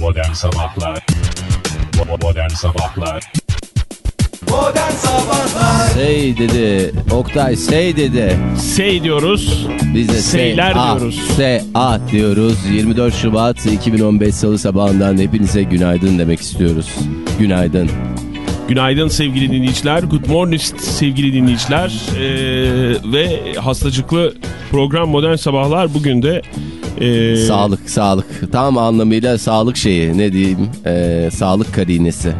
Modern Sabahlar Modern Sabahlar Modern Sabahlar Hey dedi. Oktay say dedi. Sey diyoruz. Biz de Seyler say, ah, diyoruz. Say ah diyoruz. 24 Şubat 2015 Salı sabahından hepinize günaydın demek istiyoruz. Günaydın. Günaydın sevgili dinleyiciler. Good morning sevgili dinleyiciler. Ee, ve hastacıklı program Modern Sabahlar bugün de e, Sağlık, sağlık. Tam anlamıyla sağlık şeyi. Ne diyeyim? Ee, sağlık karinesi.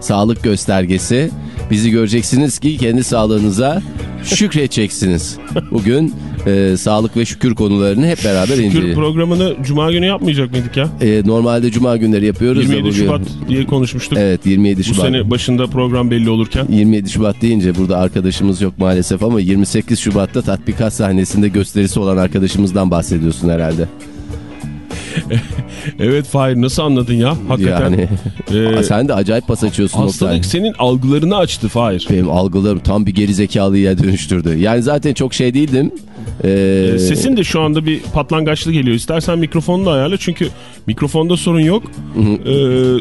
Sağlık göstergesi. Bizi göreceksiniz ki kendi sağlığınıza şükredeceksiniz. Bugün e, sağlık ve şükür konularını hep beraber Şükür inceleyelim. programını Cuma günü yapmayacak mıydık ya? E, normalde cuma günleri yapıyoruz. da 27 bugün- Şubat diye konuşmuştuk. Evet 27 Bu Şubat. sene başında program belli olurken. 27 Şubat deyince burada arkadaşımız yok maalesef ama 28 Şubat'ta tatbikat sahnesinde gösterisi olan arkadaşımızdan bahsediyorsun herhalde. Evet Fahir nasıl anladın ya? Hakikaten. Yani Ee, sen de acayip pas açıyorsun Oktay. hastalık senin algılarını açtı Fahir. Benim algılarım tam bir gerizekalıya dönüştürdü. Yani zaten çok şey değildim. Ee, Ee, Sesin de şu anda bir patlangaçlı geliyor. İstersen mikrofonunu da ayarla çünkü mikrofonda sorun yok. Ee,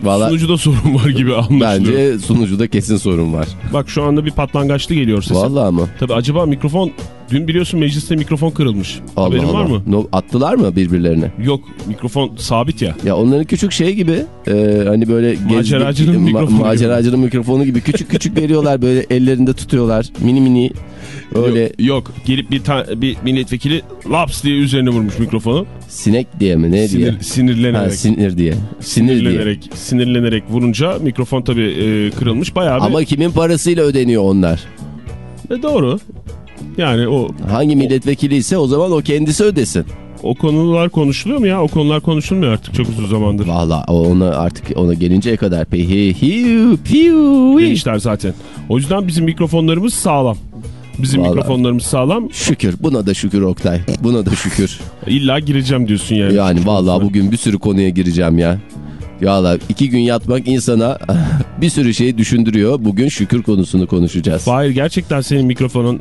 Vallahi- sunucuda sorun var gibi anlaşılıyor. Bence sunucuda kesin sorun var. Bak şu anda bir patlangaçlı geliyor sesin. Vallahi mı? Tabii acaba mikrofon dün biliyorsun mecliste mikrofon kırılmış. Allah Haberin Allah. var mı? No, attılar mı birbirlerine? Yok mikrofon sabit ya. Ya onların küçük şey gibi e, hani böyle Maceracının mikrofonu gibi. maceracının mikrofonu gibi küçük küçük veriyorlar böyle ellerinde tutuyorlar mini mini öyle Yok, yok. gelip bir, bir milletvekili laps diye üzerine vurmuş mikrofonu. sinek diye mi ne diye? Sinir, sinirlenerek. Ha, sinir diye. Sinir diye. sinirlenerek, sinirlenerek vurunca mikrofon tabii e, kırılmış bayağı bir. Ama kimin parasıyla ödeniyor onlar? E, doğru. Yani o Hangi milletvekili ise o zaman o kendisi ödesin. o konular konuşuluyor mu ya? O konular konuşulmuyor artık çok uzun zamandır. Valla ona artık ona gelinceye kadar pehi hiu piu Gençler zaten. O yüzden bizim mikrofonlarımız sağlam. Bizim Vallahi. mikrofonlarımız sağlam. Şükür buna da şükür Oktay. Buna da şükür. İlla gireceğim diyorsun yani. Yani vallahi bugün bir sürü konuya gireceğim ya. Valla iki gün yatmak insana bir sürü şey düşündürüyor. Bugün şükür konusunu konuşacağız. Fahir gerçekten senin mikrofonun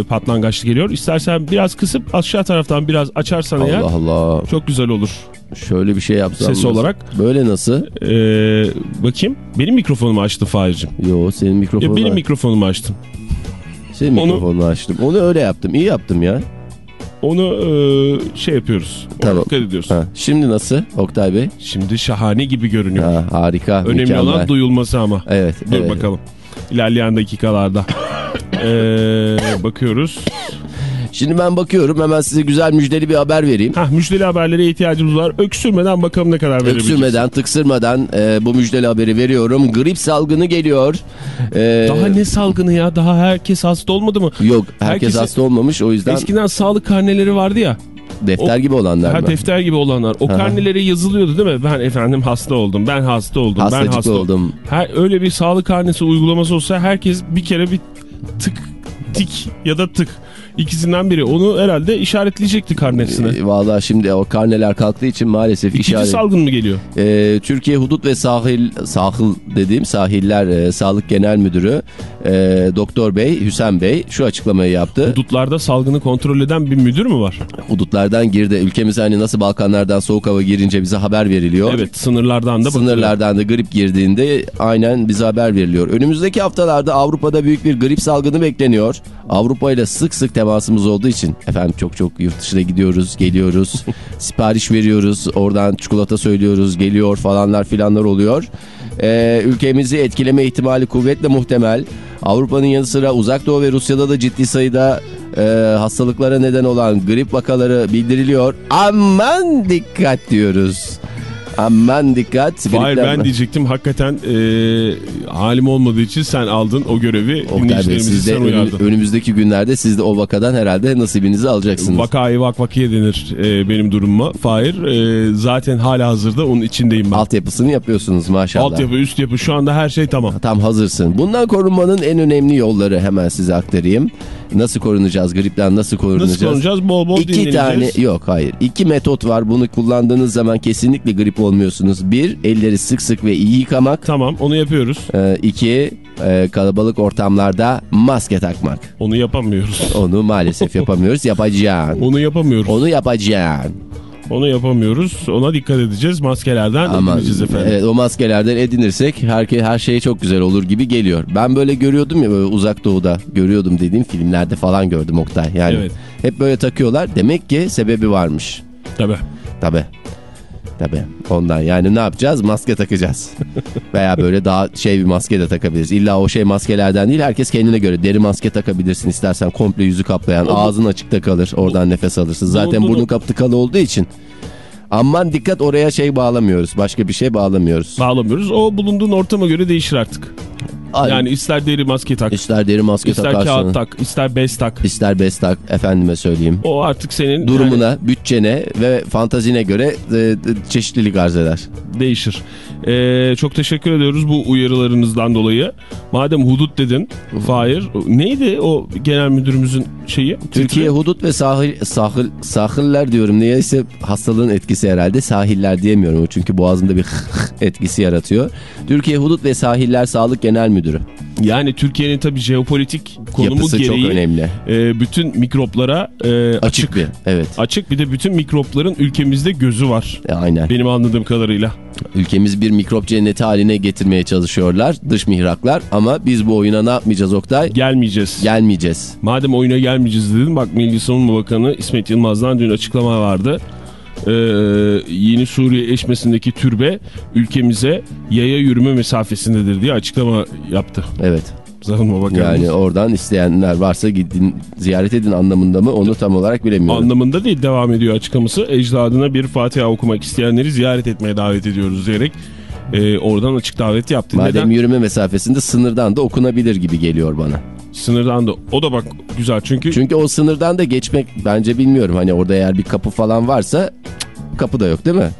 e, patlangaçlı geliyor. İstersen biraz kısıp aşağı taraftan biraz açarsan eğer Allah Allah. çok güzel olur. Şöyle bir şey yapsam. Ses olarak. Böyle nasıl? E, bakayım. Benim mikrofonumu açtın Fahir'cim. Yo senin mikrofonunu benim aç- mikrofonumu açtım. Senin Onu- mikrofonunu açtım. Onu öyle yaptım. İyi yaptım ya. Onu e, şey yapıyoruz. Tamam. Dikkat ediyoruz. Ha, şimdi nasıl Oktay Bey? Şimdi şahane gibi görünüyor. Ha, harika. Önemli mükemmel. olan duyulması ama. Evet. Dur evet. bakalım. İlerleyen dakikalarda. Ee, bakıyoruz. Şimdi ben bakıyorum hemen size güzel müjdeli bir haber vereyim. Hah müjdeli haberlere ihtiyacımız var. Öksürmeden bakalım ne kadar verebiliriz. Öksürmeden, tıksırmadan e, bu müjdeli haberi veriyorum. Grip salgını geliyor. E, Daha ne salgını ya? Daha herkes hasta olmadı mı? Yok herkes Herkesi- hasta olmamış o yüzden Eskiden sağlık karneleri vardı ya. defter o- gibi olanlar Ha, mı? defter gibi olanlar. O karnelere yazılıyordu değil mi? Ben efendim hasta oldum. Ben hasta oldum. ben Hastacık hasta oldum. Her, öyle bir sağlık karnesi uygulaması olsa herkes bir kere bir tık tik ya da tık ikisinden biri. Onu herhalde işaretleyecekti karnesine. E, Vallahi şimdi o karneler kalktığı için maalesef İkinci işaret. salgın mı geliyor? E, Türkiye Hudut ve Sahil Sahil dediğim Sahiller e, Sağlık Genel Müdürü e, Doktor Bey Hüsen Bey şu açıklamayı yaptı. Hudutlarda salgını kontrol eden bir müdür mü var? Hudutlardan girdi. Ülkemize hani nasıl Balkanlardan soğuk hava girince bize haber veriliyor. Evet sınırlardan da. Sınırlardan da grip girdiğinde aynen bize haber veriliyor. Önümüzdeki haftalarda Avrupa'da büyük bir grip salgını bekleniyor. Avrupa ile sık sık temasımız olduğu için efendim çok çok yurt dışına gidiyoruz, geliyoruz. sipariş veriyoruz, oradan çikolata söylüyoruz, geliyor falanlar filanlar oluyor. Ee, ülkemizi etkileme ihtimali kuvvetle muhtemel. Avrupa'nın yanı sıra Uzak Doğu ve Rusya'da da ciddi sayıda e, hastalıklara neden olan grip vakaları bildiriliyor. Aman dikkat diyoruz. Aman dikkat. Hayır ben diyecektim hakikaten e, halim olmadığı için sen aldın o görevi Oktay Bey siz de önümüzdeki günlerde siz de o vakadan herhalde nasibinizi alacaksınız. Vakayı vak vakiye denir e, benim durumuma. Fahir e, zaten hala hazırda onun içindeyim ben. Altyapısını yapıyorsunuz maşallah. Altyapı üst yapı şu anda her şey tamam. Tam hazırsın. Bundan korunmanın en önemli yolları hemen size aktarayım. Nasıl korunacağız? Gripten nasıl korunacağız? Nasıl konuşacağız? Bol bol İki tane yok hayır. İki metot var. Bunu kullandığınız zaman kesinlikle grip olmuyorsunuz. Bir elleri sık sık ve iyi yıkamak. Tamam onu yapıyoruz. Ee, iki e, kalabalık ortamlarda maske takmak. Onu yapamıyoruz. Onu maalesef yapamıyoruz. Yapacaksın. Onu yapamıyoruz. Onu yapacaksın. Onu yapamıyoruz. Ona dikkat edeceğiz. Maskelerden Ama edineceğiz efendim. evet, o maskelerden edinirsek her, her şey çok güzel olur gibi geliyor. Ben böyle görüyordum ya böyle uzak doğuda görüyordum dediğim filmlerde falan gördüm Oktay. Yani Evet. hep böyle takıyorlar. Demek ki sebebi varmış. Tabii. Tabii. Tabii. Ondan yani ne yapacağız? Maske takacağız. Veya böyle daha şey bir maske de takabiliriz. İlla o şey maskelerden değil. Herkes kendine göre deri maske takabilirsin. istersen komple yüzü kaplayan. Ağzın açıkta kalır. Oradan nefes alırsın. Zaten burnun kapı tıkalı olduğu için. Aman dikkat oraya şey bağlamıyoruz. Başka bir şey bağlamıyoruz. Bağlamıyoruz. O bulunduğun ortama göre değişir artık. Ay, Yani ister deri maske tak, ister deri maske ister takarsın. kağıt tak, ister bez tak. ister bez tak. Efendime söyleyeyim. O artık senin Durumuna, yani bütçene ve fantazine göre e, çeşitlilik arz eder. değişir. Ee, çok teşekkür ediyoruz bu uyarılarınızdan dolayı. Madem hudut dedin, Fahir. Neydi o genel müdürümüzün şeyi? Türkiye titri? hudut ve sahil, sahil, sahiller diyorum. Niyeyse hastalığın etkisi herhalde. Sahiller diyemiyorum. Çünkü boğazımda bir etkisi yaratıyor. Türkiye Hudut ve Sahiller Sağlık Genel Müdürü. Yani Türkiye'nin tabii jeopolitik konumu Yapısı gereği çok önemli. e, bütün mikroplara e, açık. Açık bir. Evet. Açık bir de bütün mikropların ülkemizde gözü var. E, aynen. Benim anladığım kadarıyla. Ülkemiz bir mikrop cenneti haline getirmeye çalışıyorlar. Dış mihraklar. Ama biz bu oyuna ne yapmayacağız Oktay? Gelmeyeceğiz. Gelmeyeceğiz. Madem oyuna gelmeyeceğiz dedim. Bak Milli Savunma Bakanı İsmet Yılmaz'dan dün açıklama vardı. Ee, yeni Suriye eşmesindeki türbe ülkemize yaya yürüme mesafesindedir diye açıklama yaptı. Evet. Savunma Bakanı. Yani oradan isteyenler varsa gidin ziyaret edin anlamında mı onu tam olarak bilemiyorum. Anlamında değil devam ediyor açıklaması. Ecdadına bir Fatiha okumak isteyenleri ziyaret etmeye davet ediyoruz diyerek e, oradan açık davet yaptı. Madem Neden? yürüme mesafesinde sınırdan da okunabilir gibi geliyor bana. Sınırdan da o da bak güzel çünkü, Çünkü o sınırdan da geçmek bence bilmiyorum. Hani orada eğer bir kapı falan varsa kapı da yok değil mi?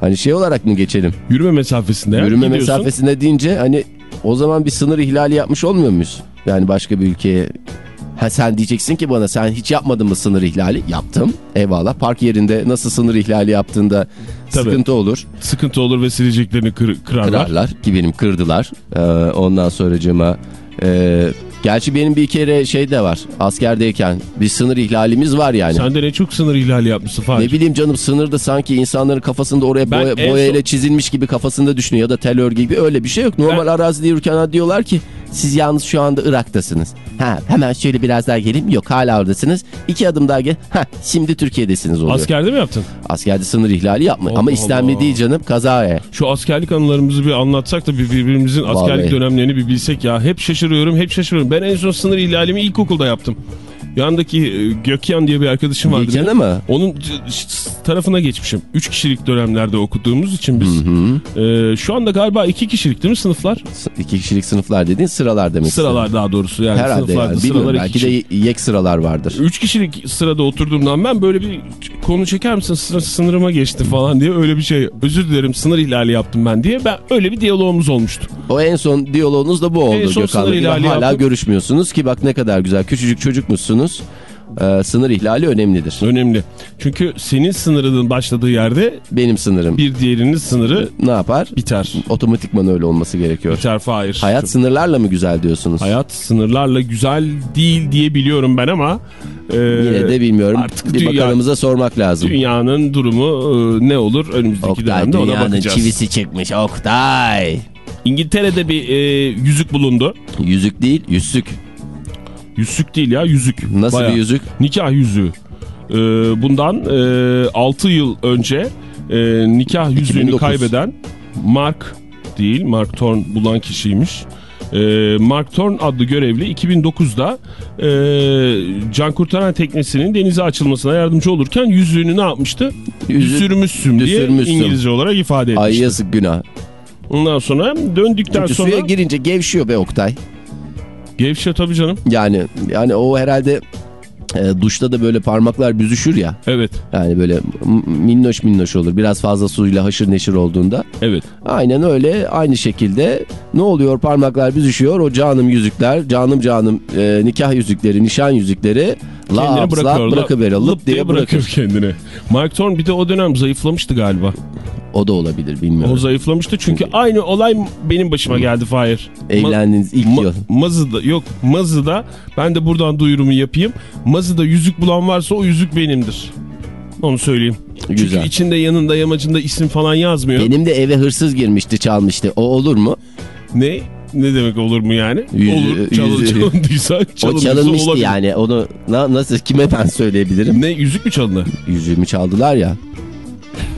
Hani şey olarak mı geçelim? yürüme mesafesinde. Yürüme gidiyorsun. mesafesinde deyince hani o zaman bir sınır ihlali yapmış olmuyor muyuz? Yani başka bir ülkeye... Ha sen diyeceksin ki bana sen hiç yapmadın mı sınır ihlali? Yaptım. Eyvallah. Park yerinde nasıl sınır ihlali yaptığında Tabii. sıkıntı olur. Sıkıntı olur ve sileceklerini kır, kırarlar. Kırarlar ki benim kırdılar. Ee, ondan sonracığıma... E, gerçi benim bir kere şey de var. Askerdeyken bir sınır ihlalimiz var yani. Sen de ne çok sınır ihlali yapmışsın Fahir. Ne bileyim canım sınırda sanki insanların kafasında oraya Ben boya, boyayla son- çizilmiş gibi kafasında düşünüyor ya da tel örgü gibi öyle bir şey yok. Normal Ben- arazide yürürken diyorlar ki siz yalnız şu anda Irak'tasınız. Ha hemen şöyle biraz daha gelin. Yok hala oradasınız. İki adım daha gel. Ha şimdi Türkiye'desiniz oluyor. Askerde mi yaptın? Askerde sınır ihlali yapma. Allah Ama Allah. değil canım kazaya. Şu askerlik anılarımızı bir anlatsak da bir birbirimizin askerlik Vallahi. dönemlerini bir bilsek ya. Hep şaşırıyorum, hep şaşırıyorum. Ben en son sınır ihlalimi ilkokulda yaptım. Yandaki e, Gökyan diye bir arkadaşım vardı. Gökyan ama. Onun ş- tarafına geçmişim. Üç kişilik dönemlerde okuduğumuz için biz. E, şu anda galiba iki kişilik değil mi sınıflar? İki kişilik sınıflar dediğin sıralar demek. Sıralar daha doğrusu yani. Herhalde yani. Bilmiyorum. Belki kişilik. de yek sıralar vardır. Üç kişilik sırada oturduğumdan ben böyle bir konu çeker misin Sınır- sınırıma geçti falan diye öyle bir şey özür dilerim sınır ihlali yaptım ben diye ben öyle bir diyalogumuz olmuştu. O en son diyaloğunuz da bu oldu Gökhan'la. Hala yaptık. görüşmüyorsunuz ki bak ne kadar güzel. Küçücük çocukmuşsunuz. Ee, sınır ihlali önemlidir. Önemli. Çünkü senin sınırının başladığı yerde Benim sınırım bir diğerinin sınırı ne yapar? biter. Otomatikman öyle olması gerekiyor. Biter Fahir. Hayat sınırlarla mı güzel diyorsunuz? Hayat sınırlarla güzel değil diye biliyorum ben ama e, Yine de bilmiyorum. artık bir dünya- bakanımıza sormak lazım. dünyanın durumu e, ne olur önümüzdeki Oktay dönemde ona dünyanın bakacağız. çivisi çıkmış Oktay. İngiltere'de bir e, yüzük bulundu. Yüzük değil yüzük. Yüzük değil ya yüzük. Nasıl Bayağı. bir yüzük? Nikah yüzüğü. Ee, bundan e, 6 yıl önce e, nikah yüzüğünü 2009. kaybeden Mark değil Mark Thorn bulan kişiymiş. Ee, Mark Thorn adlı görevli 2009'da e, can kurtaran teknesinin denize açılmasına yardımcı olurken yüzüğünü ne yapmıştı? Düşürmüşsün diye düşürmüşsün. İngilizce olarak ifade etmişti. Ay yazık günah. Ondan sonra döndükten Çünkü sonra suya girince gevşiyor be Oktay. Gevşe tabii canım. Yani yani o herhalde e, duşta da böyle parmaklar büzüşür ya. Evet Yani böyle minnoş minnoş olur. Biraz fazla suyla haşır neşir olduğunda. evet. Aynen öyle. Aynı şekilde ne oluyor? Parmaklar büzüşüyor. O canım yüzükler, canım canım e, nikah yüzükleri, nişan yüzükleri Kendini lap bırakıyor. slap bırakıverir. Lıp diye bırakıyor bırakır. kendini. Mark Thorn bir de o dönem zayıflamıştı galiba. O da olabilir O bilmiyorum. zayıflamıştı çünkü aynı olay benim başıma geldi Fahir. Evlendiğiniz ilk Ma- yıl. Mazı'da yok Mazı'da ben de buradan duyurumu yapayım. Mazı'da yüzük bulan varsa o yüzük benimdir. Onu söyleyeyim. Güzel. Çünkü içinde yanında yamacında isim falan yazmıyor. Benim de eve hırsız girmişti çalmıştı. O olur mu? Ne? Ne demek olur mu yani? Olur. Çalın, çalındıysa, O çalındıysa çalınmıştı olabilir. yani. Onu na- nasıl kime ben söyleyebilirim? Ne yüzük mü çalındı? Yüzüğümü çaldılar ya.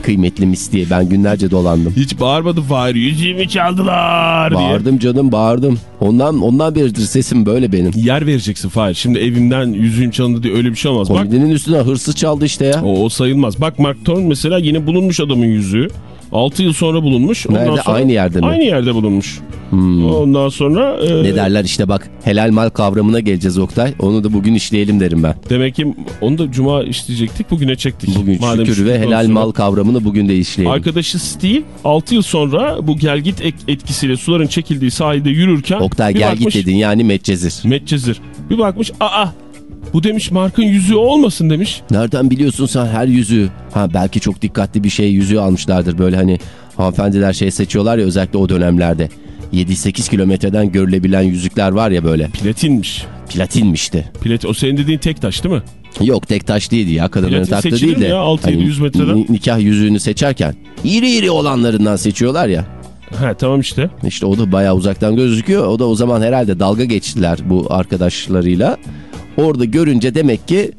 Kıymetli mis diye ben günlerce dolandım. Hiç bağırmadı Fahir. Yüzüğümü çaldılar diye. Bağırdım canım bağırdım. Ondan ondan beridir sesim böyle benim. Yer vereceksin Fahir. Şimdi evimden yüzüğüm çalındı diye öyle bir şey olmaz. Bak Komedinin üstüne hırsız çaldı işte ya. o, o sayılmaz. Bak Mark Thorne mesela yine bulunmuş adamın yüzüğü. 6 yıl sonra bulunmuş. Ondan Nerede? sonra, Aynı yerde mi? Hmm. Aynı yerde bulunmuş. Ondan sonra e, Ne derler işte bak helal mal kavramına geleceğiz Oktay. Onu da bugün işleyelim derim ben. demek ki onu da cuma işleyecektik. Bugüne çektik. Bugün Madem şükür ve helal olsun. mal kavramını bugün de işleyelim. Arkadaşı Steve 6 yıl sonra bu gelgit etkisiyle suların çekildiği sahilde yürürken Oktay bir gel bakmış, dedin yani Medcezir. Medcezir. Bir bakmış aa bu demiş Mark'ın yüzüğü olmasın demiş. Nereden biliyorsun sen her yüzüğü? Ha belki çok dikkatli bir şey yüzüğü almışlardır. Böyle hani hanımefendiler şey seçiyorlar ya özellikle o dönemlerde. 7-8 kilometreden görülebilen yüzükler var ya böyle. Platinmiş. Platinmişti. Plat o senin dediğin tek taş değil mi? Yok tek taş değildi ya kadınların Platin taktığı değil de. ya? 600-700 metreden? ni- Nikah yüzüğünü seçerken iri iri olanlarından seçiyorlar ya. He tamam işte. İşte o da bayağı uzaktan gözüküyor. O da o zaman herhalde dalga geçtiler bu arkadaşlarıyla. Orada görünce demek ki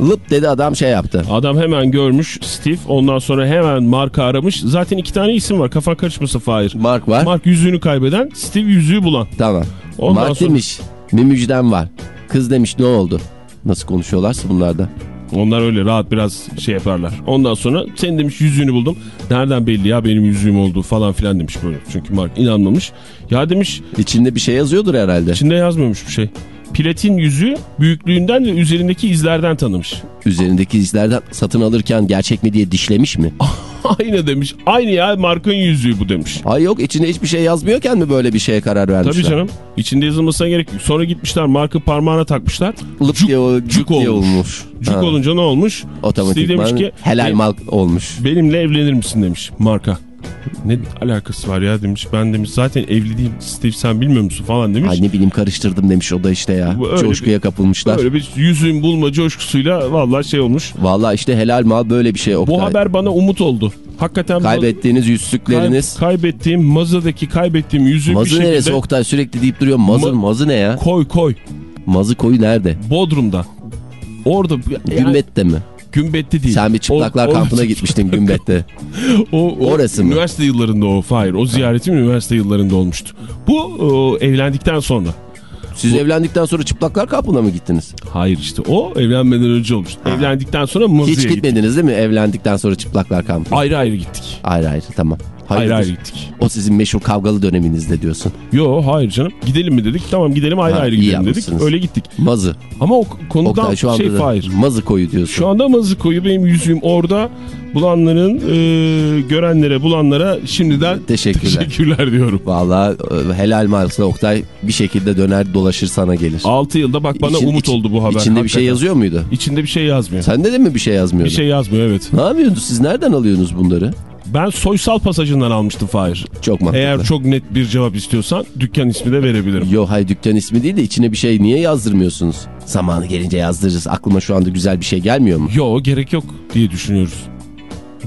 lıp dedi adam şey yaptı. Adam hemen görmüş Steve ondan sonra hemen Mark'ı aramış. Zaten iki tane isim var kafan karışmasın Fahir. Mark var. Mark yüzüğünü kaybeden Steve yüzüğü bulan. Tamam. Ondan Mark sonra- demiş bir müjdem var. Kız demiş ne oldu? Nasıl konuşuyorlarsa bunlar da. Onlar öyle rahat biraz şey yaparlar. Ondan sonra sen demiş yüzüğünü buldum. Nereden belli ya benim yüzüğüm olduğu falan filan demiş böyle. Çünkü Mark inanmamış. Ya demiş İçinde bir şey yazıyordur herhalde. içinde yazmıyormuş bir şey. Platin yüzüğü büyüklüğünden ve üzerindeki izlerden tanımış. Üzerindeki izlerden satın alırken gerçek mi diye dişlemiş mi? Aynı demiş. Aynı ya Mark'ın yüzüğü bu demiş. Ay yok içinde hiçbir şey yazmıyorken mi böyle bir şeye karar vermişler? Tabii canım. İçinde yazılmasına gerek yok. Sonra gitmişler Mark'ı parmağına takmışlar. Lıp Cuk- diye, o- cuk cuk diye olmuş. olmuş. Cuk Ha, olunca ne olmuş? Steve demiş Otomatikman ki helal "Ben- mal olmuş. benimle evlenir misin demiş Mark'a. Ne alakası var ya demiş. Ben demiş zaten evli değilim Steve sen bilmiyor musun falan demiş. Ay ne bileyim karıştırdım demiş o da işte ya. Öyle Coşkuya kapılmışlar. Böyle bir yüzüğün bulma coşkusuyla vallahi şey olmuş. Vallahi işte helal mal böyle bir şey Oktay. Bu haber bana umut oldu. Hakikaten Kaybettiğiniz kay- yüzsükleriniz. kaybettiğim Maza'daki kaybettiğim bir Mazı şekilde neresi Oktay sürekli deyip duruyor. Mazı, Ma- mazı ne ya? koy koy. Mazı koyu nerede? Bodrum'da. Orada yani, Gümbet'te mi? Gümbet'te değil. Sen bir çıplaklar O- o- kampına gitmiştin Gümbet'te. O, o Orası mı? Üniversite yıllarında o. Hayır o ziyaretim üniversite yıllarında olmuştu. Bu o, evlendikten sonra. Siz evlendikten sonra çıplaklar kampına mı gittiniz? Hayır işte o evlenmeden önce olmuştu. Evlendikten sonra Mazı'ya Hiç gitmediniz değil mi evlendikten sonra çıplaklar kampına? Ayrı ayrı gittik. Ayrı ayrı tamam. Hayırdır? ayrı gittik. O sizin meşhur kavgalı döneminizde diyorsun. Yo hayır canım. Gidelim mi dedik. Tamam gidelim ayrı Ha, ayrı gidelim dedik. Öyle gittik. Mazı. Ama o konudan Oktay şu anda şey hayır. mazı koyu diyorsun. Şu anda Mazı koyu benim yüzüğüm orada. Bulanların e, görenlere bulanlara şimdiden Teşekkürler. teşekkürler diyorum. Vallahi e, helal malsa Oktay bir şekilde döner dolaşır sana gelir. 6 yılda bak bana İçin- umut iç- oldu bu haber. İçinde bir şey hakikaten. yazıyor muydu? İçinde bir şey yazmıyor. Sende de mi bir şey yazmıyordu? Bir şey yazmıyor evet. Ne yapıyorsunuz? Siz nereden alıyorsunuz bunları? Ben soysal pasajından almıştım Fahir. Çok mantıklı. Eğer çok net bir cevap istiyorsan dükkan ismi de verebilirim. Yo hay dükkan ismi değil de içine bir şey niye yazdırmıyorsunuz? Zamanı gelince yazdırırız. Aklıma şu anda güzel bir şey gelmiyor mu? Yo gerek yok diye düşünüyoruz.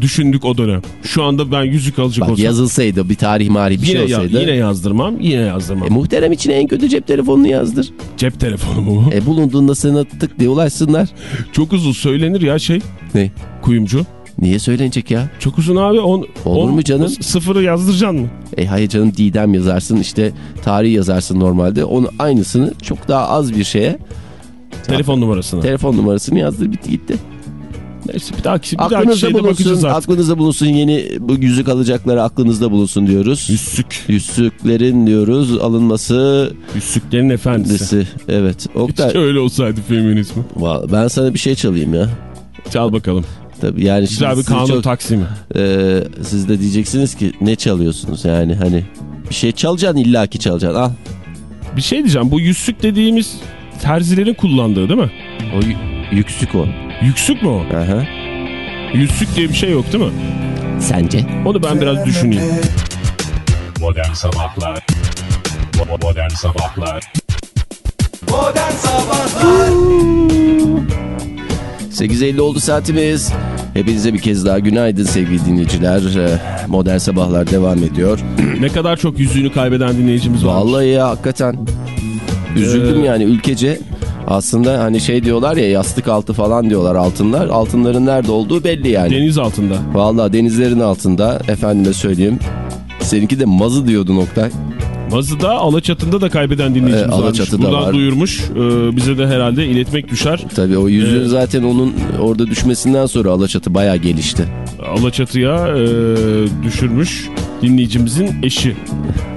Düşündük o dönem. Şu anda ben yüzük alacak Bak olsam yazılsaydı bir tarih marih bir yine, şey ya- olsaydı. yine yazdırmam. Yine yazdırmam. E, muhterem içine en kötü cep telefonunu yazdır. Cep telefonu mu? E bulunduğunda sana tık diye ulaşsınlar. Çok uzun söylenir ya şey. Ne? Kuyumcu. Niye söylenecek ya? Çok uzun abi. On, Olur on- mu canım? Sıfırı yazdıracaksın mı? E hayır canım Didem yazarsın işte tarih yazarsın normalde. Onun aynısını çok daha az bir şeye Telefon numarasını. telefon numarasını yazdır bitti gitti. Neyse bir dahaki, bir dahaki Aklınızda şeyde bulunsun, bakacağız artık. aklınızda bulunsun yeni bu yüzük alacakları aklınızda bulunsun diyoruz. Yüzsük. Yüzüklerin diyoruz alınması Yüzsüklerin efendisi. disi. Evet. Oktay Keşke öyle olsaydı feminizmi. ben sana bir şey çalayım ya. Çal bakalım. Tabii yani Güzel bir kanun çok- taksimi. e, siz de diyeceksiniz ki ne çalıyorsunuz yani hani bir şey çalacaksın illaki çalacaksın al. Bir şey diyeceğim. Bu yüzsük dediğimiz terzilerin kullandığı değil mi? O yüksük o. Yüksük mü o? Aha. Yüzsük diye bir şey yok değil mi? Sence? Onu ben biraz düşüneyim. Modern Sabahlar Modern Sabahlar Modern Sabahlar 8.50 oldu saatimiz. Hepinize bir kez daha günaydın sevgili dinleyiciler. Ee, Modern Sabahlar devam ediyor. Ne kadar çok yüzüğünü kaybeden dinleyicimiz var. Vallahi ya hakikaten üzüldüm Ee, yani ülkece. Aslında hani şey diyorlar ya yastık altı falan diyorlar altınlar. Altınların nerede olduğu belli yani. Deniz altında. Vallahi denizlerin altında efendime söyleyeyim. Seninki de mazı diyordu Oktay. Mazı'da Alaçatı'nda da kaybeden dinleyicimiz Ee, varmış. Buradan var. duyurmuş. Ee, bize de herhalde iletmek düşer. Tabii o yüzüğün Evet. zaten onun orada düşmesinden sonra Alaçatı bayağı gelişti. Alaçatı'ya e, düşürmüş dinleyicimizin eşi.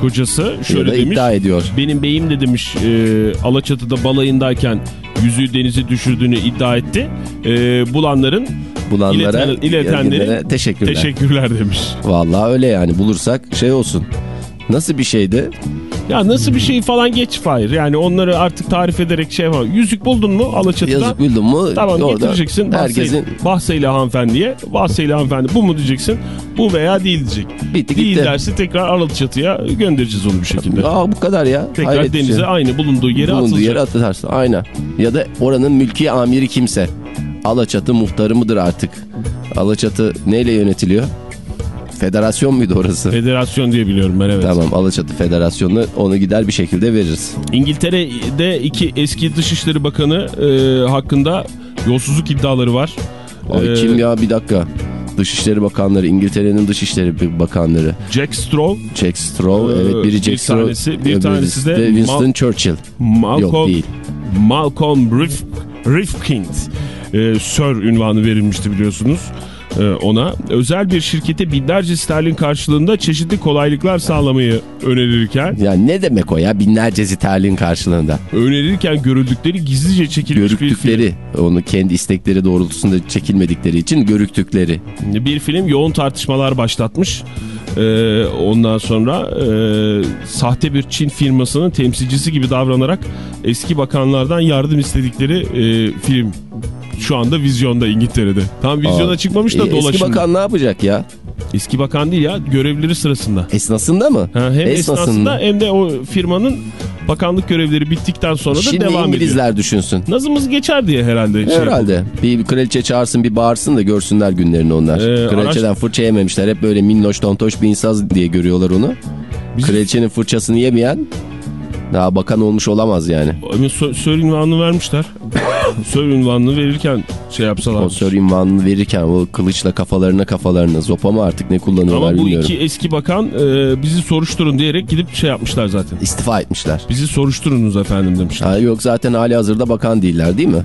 Kocası şöyle demiş. iddia ediyor. Benim beyim de demiş e, Alaçatı'da balayındayken yüzüğü denize düşürdüğünü iddia etti. E, bulanların Bulanlara, ileten- iletenlerin ilgilenenlere teşekkürler. teşekkürler demiş. Vallahi öyle yani bulursak şey olsun. Nasıl bir şeydi? Ya nasıl bir şey falan geç Fahir. Yani onları artık tarif ederek şey var. Yüzük buldun mu Alaçatı'da? Yazık bildin mu? Tamam Orada getireceksin. Herkesin. Bahseyle hanımefendiye. Bahseyle hanımefendi bu mu diyeceksin. Bu veya değil diyecek. bitti Değil gitti. derse tekrar Alaçatı'ya göndereceğiz onu bir şekilde. Aa bu kadar ya. Tekrar Hayret denize şey. aynı bulunduğu yere Bulunduğu atılacak. yere atarsın. Aynen. Ya da oranın mülki amiri kimse. Alaçatı muhtarı mıdır artık? Alaçatı neyle yönetiliyor? Federasyon muydu orası? Federasyon diye biliyorum ben evet. Tamam Alaçatı Federasyonu onu gider bir şekilde veririz. İngiltere'de iki eski Dışişleri Bakanı e, hakkında yolsuzluk iddiaları var. Ay, Ee, kim ya bir dakika. Dışişleri Bakanları, İngiltere'nin Dışişleri Bakanları. Jack Straw, Jack Straw, Ee, evet biri bir Jack Straw. tanesi- bir tanesi de Winston Mal- Churchill. Malcolm, Yok değil. Malcolm Rif, Rifkind e, Sir ünvanı verilmişti biliyorsunuz ona. Özel bir şirkete binlerce sterlin karşılığında çeşitli kolaylıklar sağlamayı önerirken Yani ne demek o ya binlerce sterlin karşılığında. önerirken görüldükleri gizlice çekilmiş bir Görüktükleri, onu kendi istekleri doğrultusunda çekilmedikleri için görüktükleri. film. Bir film yoğun tartışmalar başlatmış. E, ondan sonra e, sahte bir Çin firmasının temsilcisi gibi davranarak eski bakanlardan yardım istedikleri e, film şu anda vizyonda İngiltere'de. Tam vizyona Aa, çıkmamış da e, dolaşım. Eski bakan ne yapacak ya? Eski bakan değil ya görevleri sırasında. Esnasında mı? Ha, hem esnasında hem de o firmanın bakanlık görevleri bittikten sonra da Şimdi devam ediyor. İngilizler düşünsün. Nazımız geçer diye herhalde. şey Herhalde. Bir, bir kraliçe çağırsın bir bağırsın da görsünler günlerini onlar. Ee, Kraliçeden fırça yememişler. Hep böyle minnoş tontoş bir insan diye görüyorlar onu. Biz- Kraliçenin fırçasını yemeyen daha bakan olmuş olamaz yani. Ama sö sör ünvanını vermişler. sör ünvanını verirken şey yapsalar. Sir ünvanını verirken o kılıçla kafalarına kafalarına zopa mı artık ne kullanıyorlar Ama bu bilmiyorum. iki eski bakan e, bizi soruşturun diyerek gidip şey yapmışlar zaten. İstifa etmişler. Bizi soruşturunuz efendim demişler. Ha, yok zaten hali hazırda bakan değiller değil mi?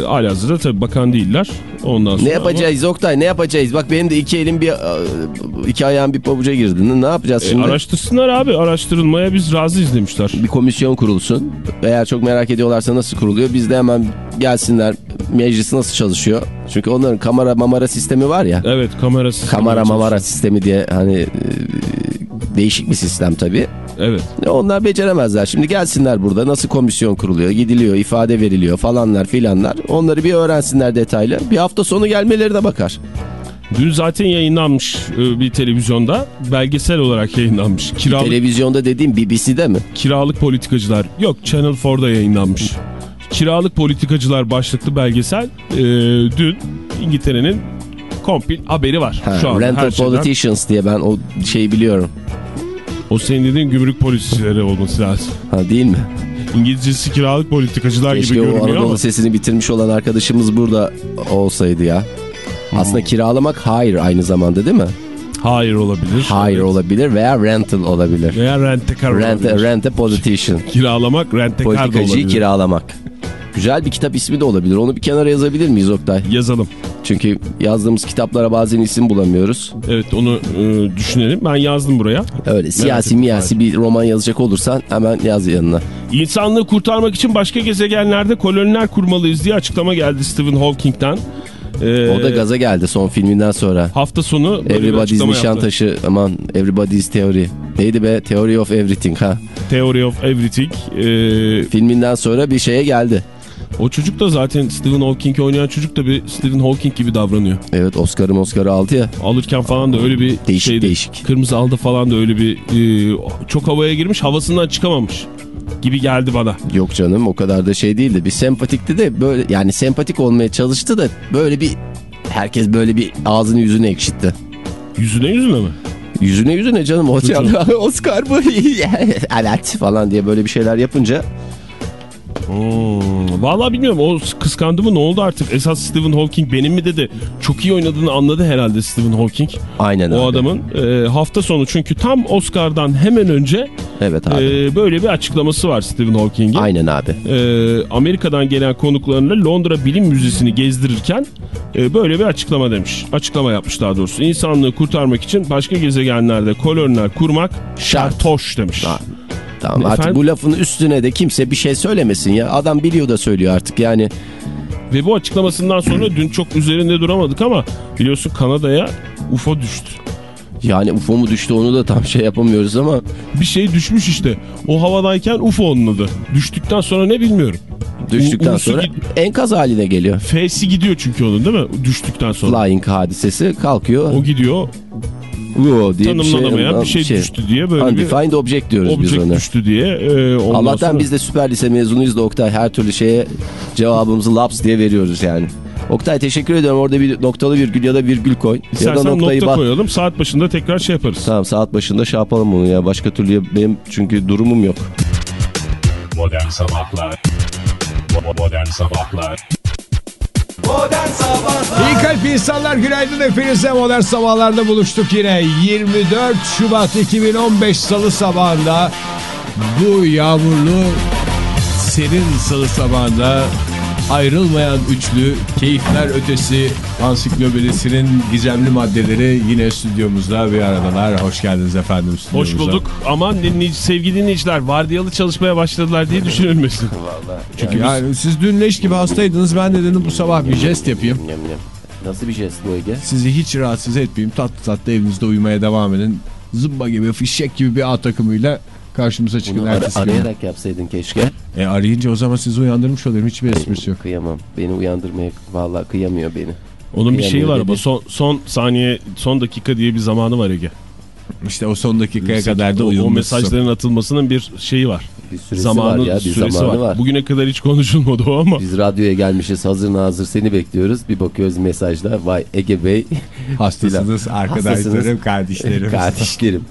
E, halihazırda tabii bakan değiller. Ondan sonra Ne yapacağız Oktay ne yapacağız? Bak benim de iki elim bir e, iki ayağım bir pabuca girdi. Ne yapacağız Ama, e, şimdi? araştırsınlar abi araştırılmaya biz razıyız demişler. bir komisyon kurulsun. Eğer çok merak ediyorlarsa nasıl kuruluyor? Biz de hemen gelsinler. Meclis nasıl çalışıyor? Çünkü onların kamera mamara sistemi var ya. Evet kamerası. Kamera mamara sistemi diye hani e, değişik bir sistem tabii. Evet. Onlar beceremezler. Şimdi gelsinler burada nasıl komisyon kuruluyor, gidiliyor, ifade veriliyor falanlar filanlar. Onları bir öğrensinler detaylı. Bir hafta sonu gelmeleri de bakar. Dün zaten yayınlanmış e, bir televizyonda belgesel olarak yayınlanmış. Kiralık, Televizyonda dediğim BBC'de mi? kiralık politikacılar. Yok Channel 4'da yayınlanmış. Kiralık politikacılar başlıklı belgesel e, dün İngiltere'nin kompil haberi var. Ha, Şu anda rental şeyden. politicians diye ben o şeyi biliyorum. O senin dediğin gümrük polisleri olması lazım. Ha değil mi? İngilizcesi kiralık politikacılar gibi Keşke o görünüyor Anadolu ama. sesini bitirmiş olan arkadaşımız burada olsaydı ya. Aslında kiralamak hayır aynı zamanda değil mi? Hayır olabilir. Hayır Evet. olabilir veya rental olabilir. Veya rentekar Rent, olabilir. rent a politician. Kiralamak rentekar da Politikacıyı olabilir. kiralamak. Güzel bir kitap ismi de olabilir. Onu bir kenara yazabilir miyiz Oktay? Yazalım. Çünkü yazdığımız kitaplara bazen isim bulamıyoruz. Evet onu e, düşünelim. Ben yazdım buraya. Öyle siyasi ettim, miyasi bir roman yazacak olursan hemen yaz yanına. İnsanlığı kurtarmak için başka gezegenlerde koloniler kurmalıyız diye açıklama geldi Stephen Hawking'den. Ee, O da gaza geldi son filminden sonra. Hafta sonu böyle Everybody's açıklama yaptı. Nişantaşı aman Everybody's Theory. Neydi be? Theory of Everything ha. Theory of Everything. Ee, Filminden sonra bir şeye geldi. O çocuk da zaten Stephen Hawking'i oynayan çocuk da bir Stephen Hawking gibi davranıyor. Evet Oscar'ı Oscar'ı aldı ya. Alırken falan da öyle bir Değişik, şeydi. değişik. Kırmızı aldı falan da öyle bir e, çok havaya girmiş havasından çıkamamış gibi geldi bana. Yok canım o kadar da şey değildi. Bir sempatikti de böyle yani sempatik olmaya çalıştı da böyle bir herkes böyle bir ağzını yüzünü ekşitti. Yüzüne yüzüne mi? Yüzüne yüzüne canım. Oscar bu. evet falan diye böyle bir şeyler yapınca Hmm, Vallahi bilmiyorum o kıskandı mı ne oldu artık? Esas Stephen Hawking benim mi dedi. Çok iyi oynadığını anladı herhalde Stephen Hawking. aynen O abi. adamın e, hafta sonu çünkü tam Oscar'dan hemen önce Evet abi. e, böyle bir açıklaması var Stephen Hawking'in. aynen abi. E, Amerika'dan gelen konuklarına Londra Bilim Müzesi'ni gezdirirken e, böyle bir açıklama demiş. Açıklama yapmış daha doğrusu. İnsanlığı kurtarmak için başka gezegenlerde koloniler kurmak Şart. şartoş demiş. Ha, Tamam artık Efendim? bu lafın üstüne de kimse bir şey söylemesin ya. Adam biliyor da söylüyor artık yani. Ve bu açıklamasından sonra dün çok üzerinde duramadık ama biliyorsun Kanada'ya UFO düştü. Yani UFO mu düştü onu da tam şey yapamıyoruz ama Bir şey düşmüş işte. O havadayken UFO onun adı. Düştükten sonra ne bilmiyorum. düştükten U'su sonra enkaz haline geliyor. F'si gidiyor çünkü onun değil mi? Düştükten sonra. Flying hadisesi kalkıyor. O gidiyor UFO diye bir şey, tanımlanamayan bir şey, düştü diye böyle bir Undefined object diyoruz biz object ona. düştü diye. E, Allah'tan sonra... biz de süper lise mezunuyuz da Oktay her türlü şeye cevabımızı laps diye veriyoruz yani. Oktay teşekkür ediyorum. Orada bir noktalı virgül ya da virgül koy. ya da İstersen noktayı nokta koyalım. Saat başında tekrar şey yaparız. Tamam saat başında şey yapalım bunu ya. Başka türlü benim çünkü durumum yok. Modern Sabahlar Modern Sabahlar Modern Sabahlar İyi kalp insanlar günaydın hepinize modern sabahlarda buluştuk yine 24 Şubat 2015 Salı sabahında bu yağmurlu serin Salı sabahında ayrılmayan üçlü keyifler ötesi ansiklopedisinin gizemli maddeleri yine stüdyomuzda bir aradalar. Hoş geldiniz efendim Hoş stüdyomuza. bulduk. Aman dinleyici- sevgili dinleyiciler vardiyalı çalışmaya başladılar diye düşünülmesin. Çünkü yani siz dün leş gibi hastaydınız ben de dedim bu sabah bir jest yapayım. Nasıl bir jest bu Ege? Sizi hiç rahatsız etmeyeyim. Tatlı tatlı evinizde uyumaya devam edin. Zımba gibi, fişek gibi bir A takımıyla karşımıza çıkın Bunu ara- arayarak yapsaydın keşke. E arayınca o zaman sizi uyandırmış olurum. Hiçbir esprisi yok. Kıyamam. Beni uyandırmaya vallahi kıyamıyor beni. Onun bir şeyi var Kıyamıyor ama son, son saniye, son dakika diye bir zamanı var Ege. İşte o son dakikaya kadar da o, o mesajların atılmasının bir şeyi var. Bir süresi Zamanı, var ya bir süresi zamanı var. var. Bugüne kadar hiç konuşulmadı o ama. Biz radyoya gelmişiz hazır nazır seni bekliyoruz. Bir bakıyoruz mesajlar. Vay Ege Bey. Hastasınız arkadaşlarım, Hastasınız. kardeşlerim. Kardeşlerim.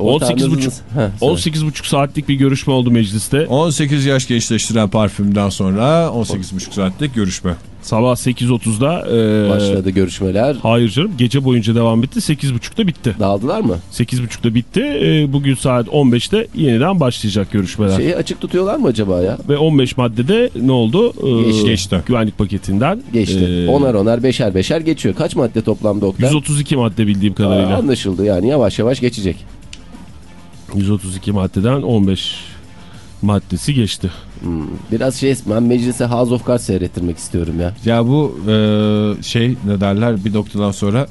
18,5 Heh, 18,5 saatlik bir görüşme oldu mecliste. 18 yaş gençleştiren parfümden sonra 18,5 saatlik görüşme. Sabah 8.30'da e, Başladı görüşmeler. Hayır canım gece boyunca devam etti. 8.30'da bitti. Dağıldılar mı? 8.30'da bitti. E, bugün saat 15'te yeniden başlayacak görüşmeler. Şeyi açık tutuyorlar mı acaba ya? Ve 15 maddede ne oldu? E, Geçti. Geçti. Güvenlik paketinden. Geçti. e, onar onar beşer beşer geçiyor. Kaç madde toplamda Oktay? 132 madde bildiğim Aa, kadarıyla. anlaşıldı yani yavaş yavaş geçecek. 132 maddeden 15 maddesi geçti. Biraz şey ben meclise House of Cards seyrettirmek istiyorum ya. Ya bu e, şey ne derler bir noktadan sonra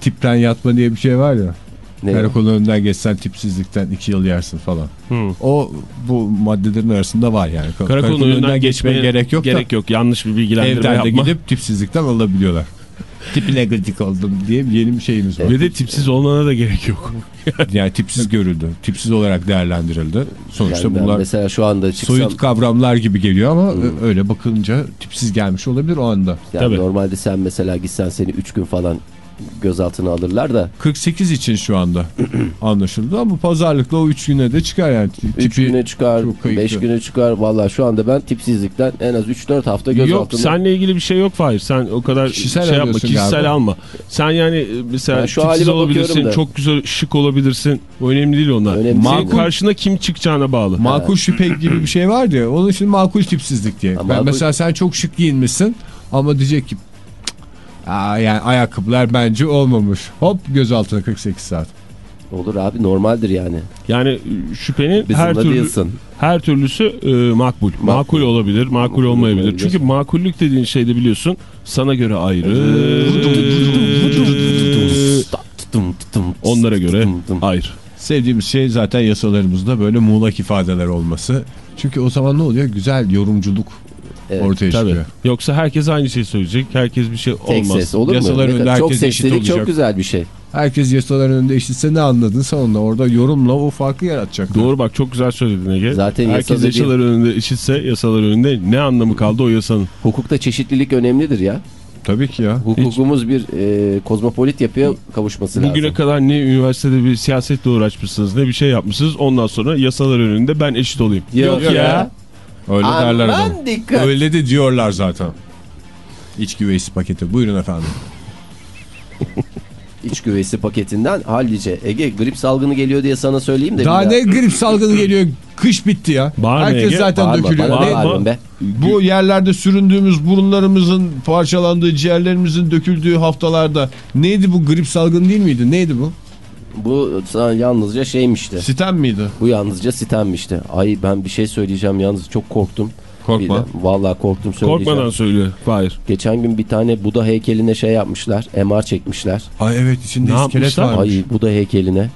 tipten yatma diye bir şey var ya. Ne? Karakolun önünden geçsen tipsizlikten 2 yıl yersin falan. Hı. O bu maddelerin arasında var yani. Karakolun önünden geçmeye gerek yok gerek da yok. Yanlış bir bilgilendirme evden de yapma. gidip tipsizlikten alabiliyorlar. Tipine gıcık oldum diye bir yeni bir şeyimiz var. Ve de tipsiz olmana da gerek yok. Yani tipsiz görüldü. Tipsiz olarak değerlendirildi. Sonuçta Yani bunlar mesela şu anda çıksam soyut kavramlar gibi geliyor ama öyle bakınca tipsiz gelmiş olabilir o anda. yani Tabii. normalde sen mesela gitsen seni 3 gün falan gözaltına alırlar da 48 için şu anda anlaşıldı ama pazarlıkla o 3 güne de çıkar yani. 3 Tipi- güne çıkar, çok kayıtlı. 5 güne çıkar. Vallahi şu anda ben tipsizlikten en az 3-4 hafta Yok gözaltında. seninle ilgili bir şey yok Fahir. Sen o kadar Kişisel şey yapma. Kişisel galiba. alma. Sen yani e, mesela Ben şu tipsiz olabilirsin. bakıyorum da. Çok güzel şık olabilirsin. O önemli değil onlar. Önemli Senin değil. karşına kim çıkacağına bağlı. Makul şüphe gibi bir şey vardı ya. Onun için makul tipsizlik diye. Ben makul- mesela sen çok şık giyinmişsin ama diyecek ki "Cık, Aa, yani ayakkabılar bence olmamış. Hop gözaltına 48 saat. Olur abi normaldir yani. Yani e, şüphenin her türlü değilsin. her türlüsü e, makbul. makul. olabilir, makul olmayabilir. olmayabilir. Çünkü makullük dediğin şeyde biliyorsun sana göre ayrı. Onlara göre hayır. Sevdiğimiz şey zaten yasalarımızda böyle muğlak ifadeler olması. Çünkü o zaman ne oluyor? Güzel yorumculuk Evet, ortaya Tabii. çıkıyor. Yoksa herkes aynı şeyi söyleyecek. Herkes bir şey Tek olmaz. ses olur mu? Kadar- önünde çok herkes eşit seslilik çok olacak. güzel bir şey. Herkes yasaların önünde eşitse ne anladın sen onunla orada yorumla o farkı yaratacak. Doğru bak çok güzel söyledin Ege. Zaten Herkes yasalar önünde eşitse yasalar önünde ne anlamı kaldı o yasanın? Hukukta çeşitlilik önemlidir ya. Tabii ki ya. Hukukumuz bir e, kozmopolit yapıya kavuşması lazım. Bugüne kadar ne üniversitede bir siyasetle uğraşmışsınız ne bir şey yapmışsınız. Ondan sonra yasalar önünde ben eşit olayım. Yok ya. Öyle derler adam. Aman dikkat. Öyle de diyorlar zaten. İç güveysi paketi. Buyurun efendim. İç güveysi paketinden hallice. Ege grip salgını geliyor diye sana söyleyeyim de. Daha bir ne grip salgını geliyor. Kış bitti ya. Bağırma Herkes Ege. zaten Bağırma, dökülüyor. bana Ne- bağırma be. Bu yerlerde süründüğümüz burunlarımızın parçalandığı, ciğerlerimizin döküldüğü haftalarda neydi bu grip salgını değil miydi? Neydi bu? Bu yalnızca şeymişti. Sitem miydi? Bu yalnızca sitemmişti. Ay ben bir şey söyleyeceğim yalnız çok korktum. Korkma. De- Vallahi korktum söyleyeceğim. Korkmadan söylüyor. Hayır. Geçen gün bir tane Buda heykeline şey yapmışlar. MR çekmişler. Ay evet içinde Ne iskelet varmış. Ay Buda heykeline.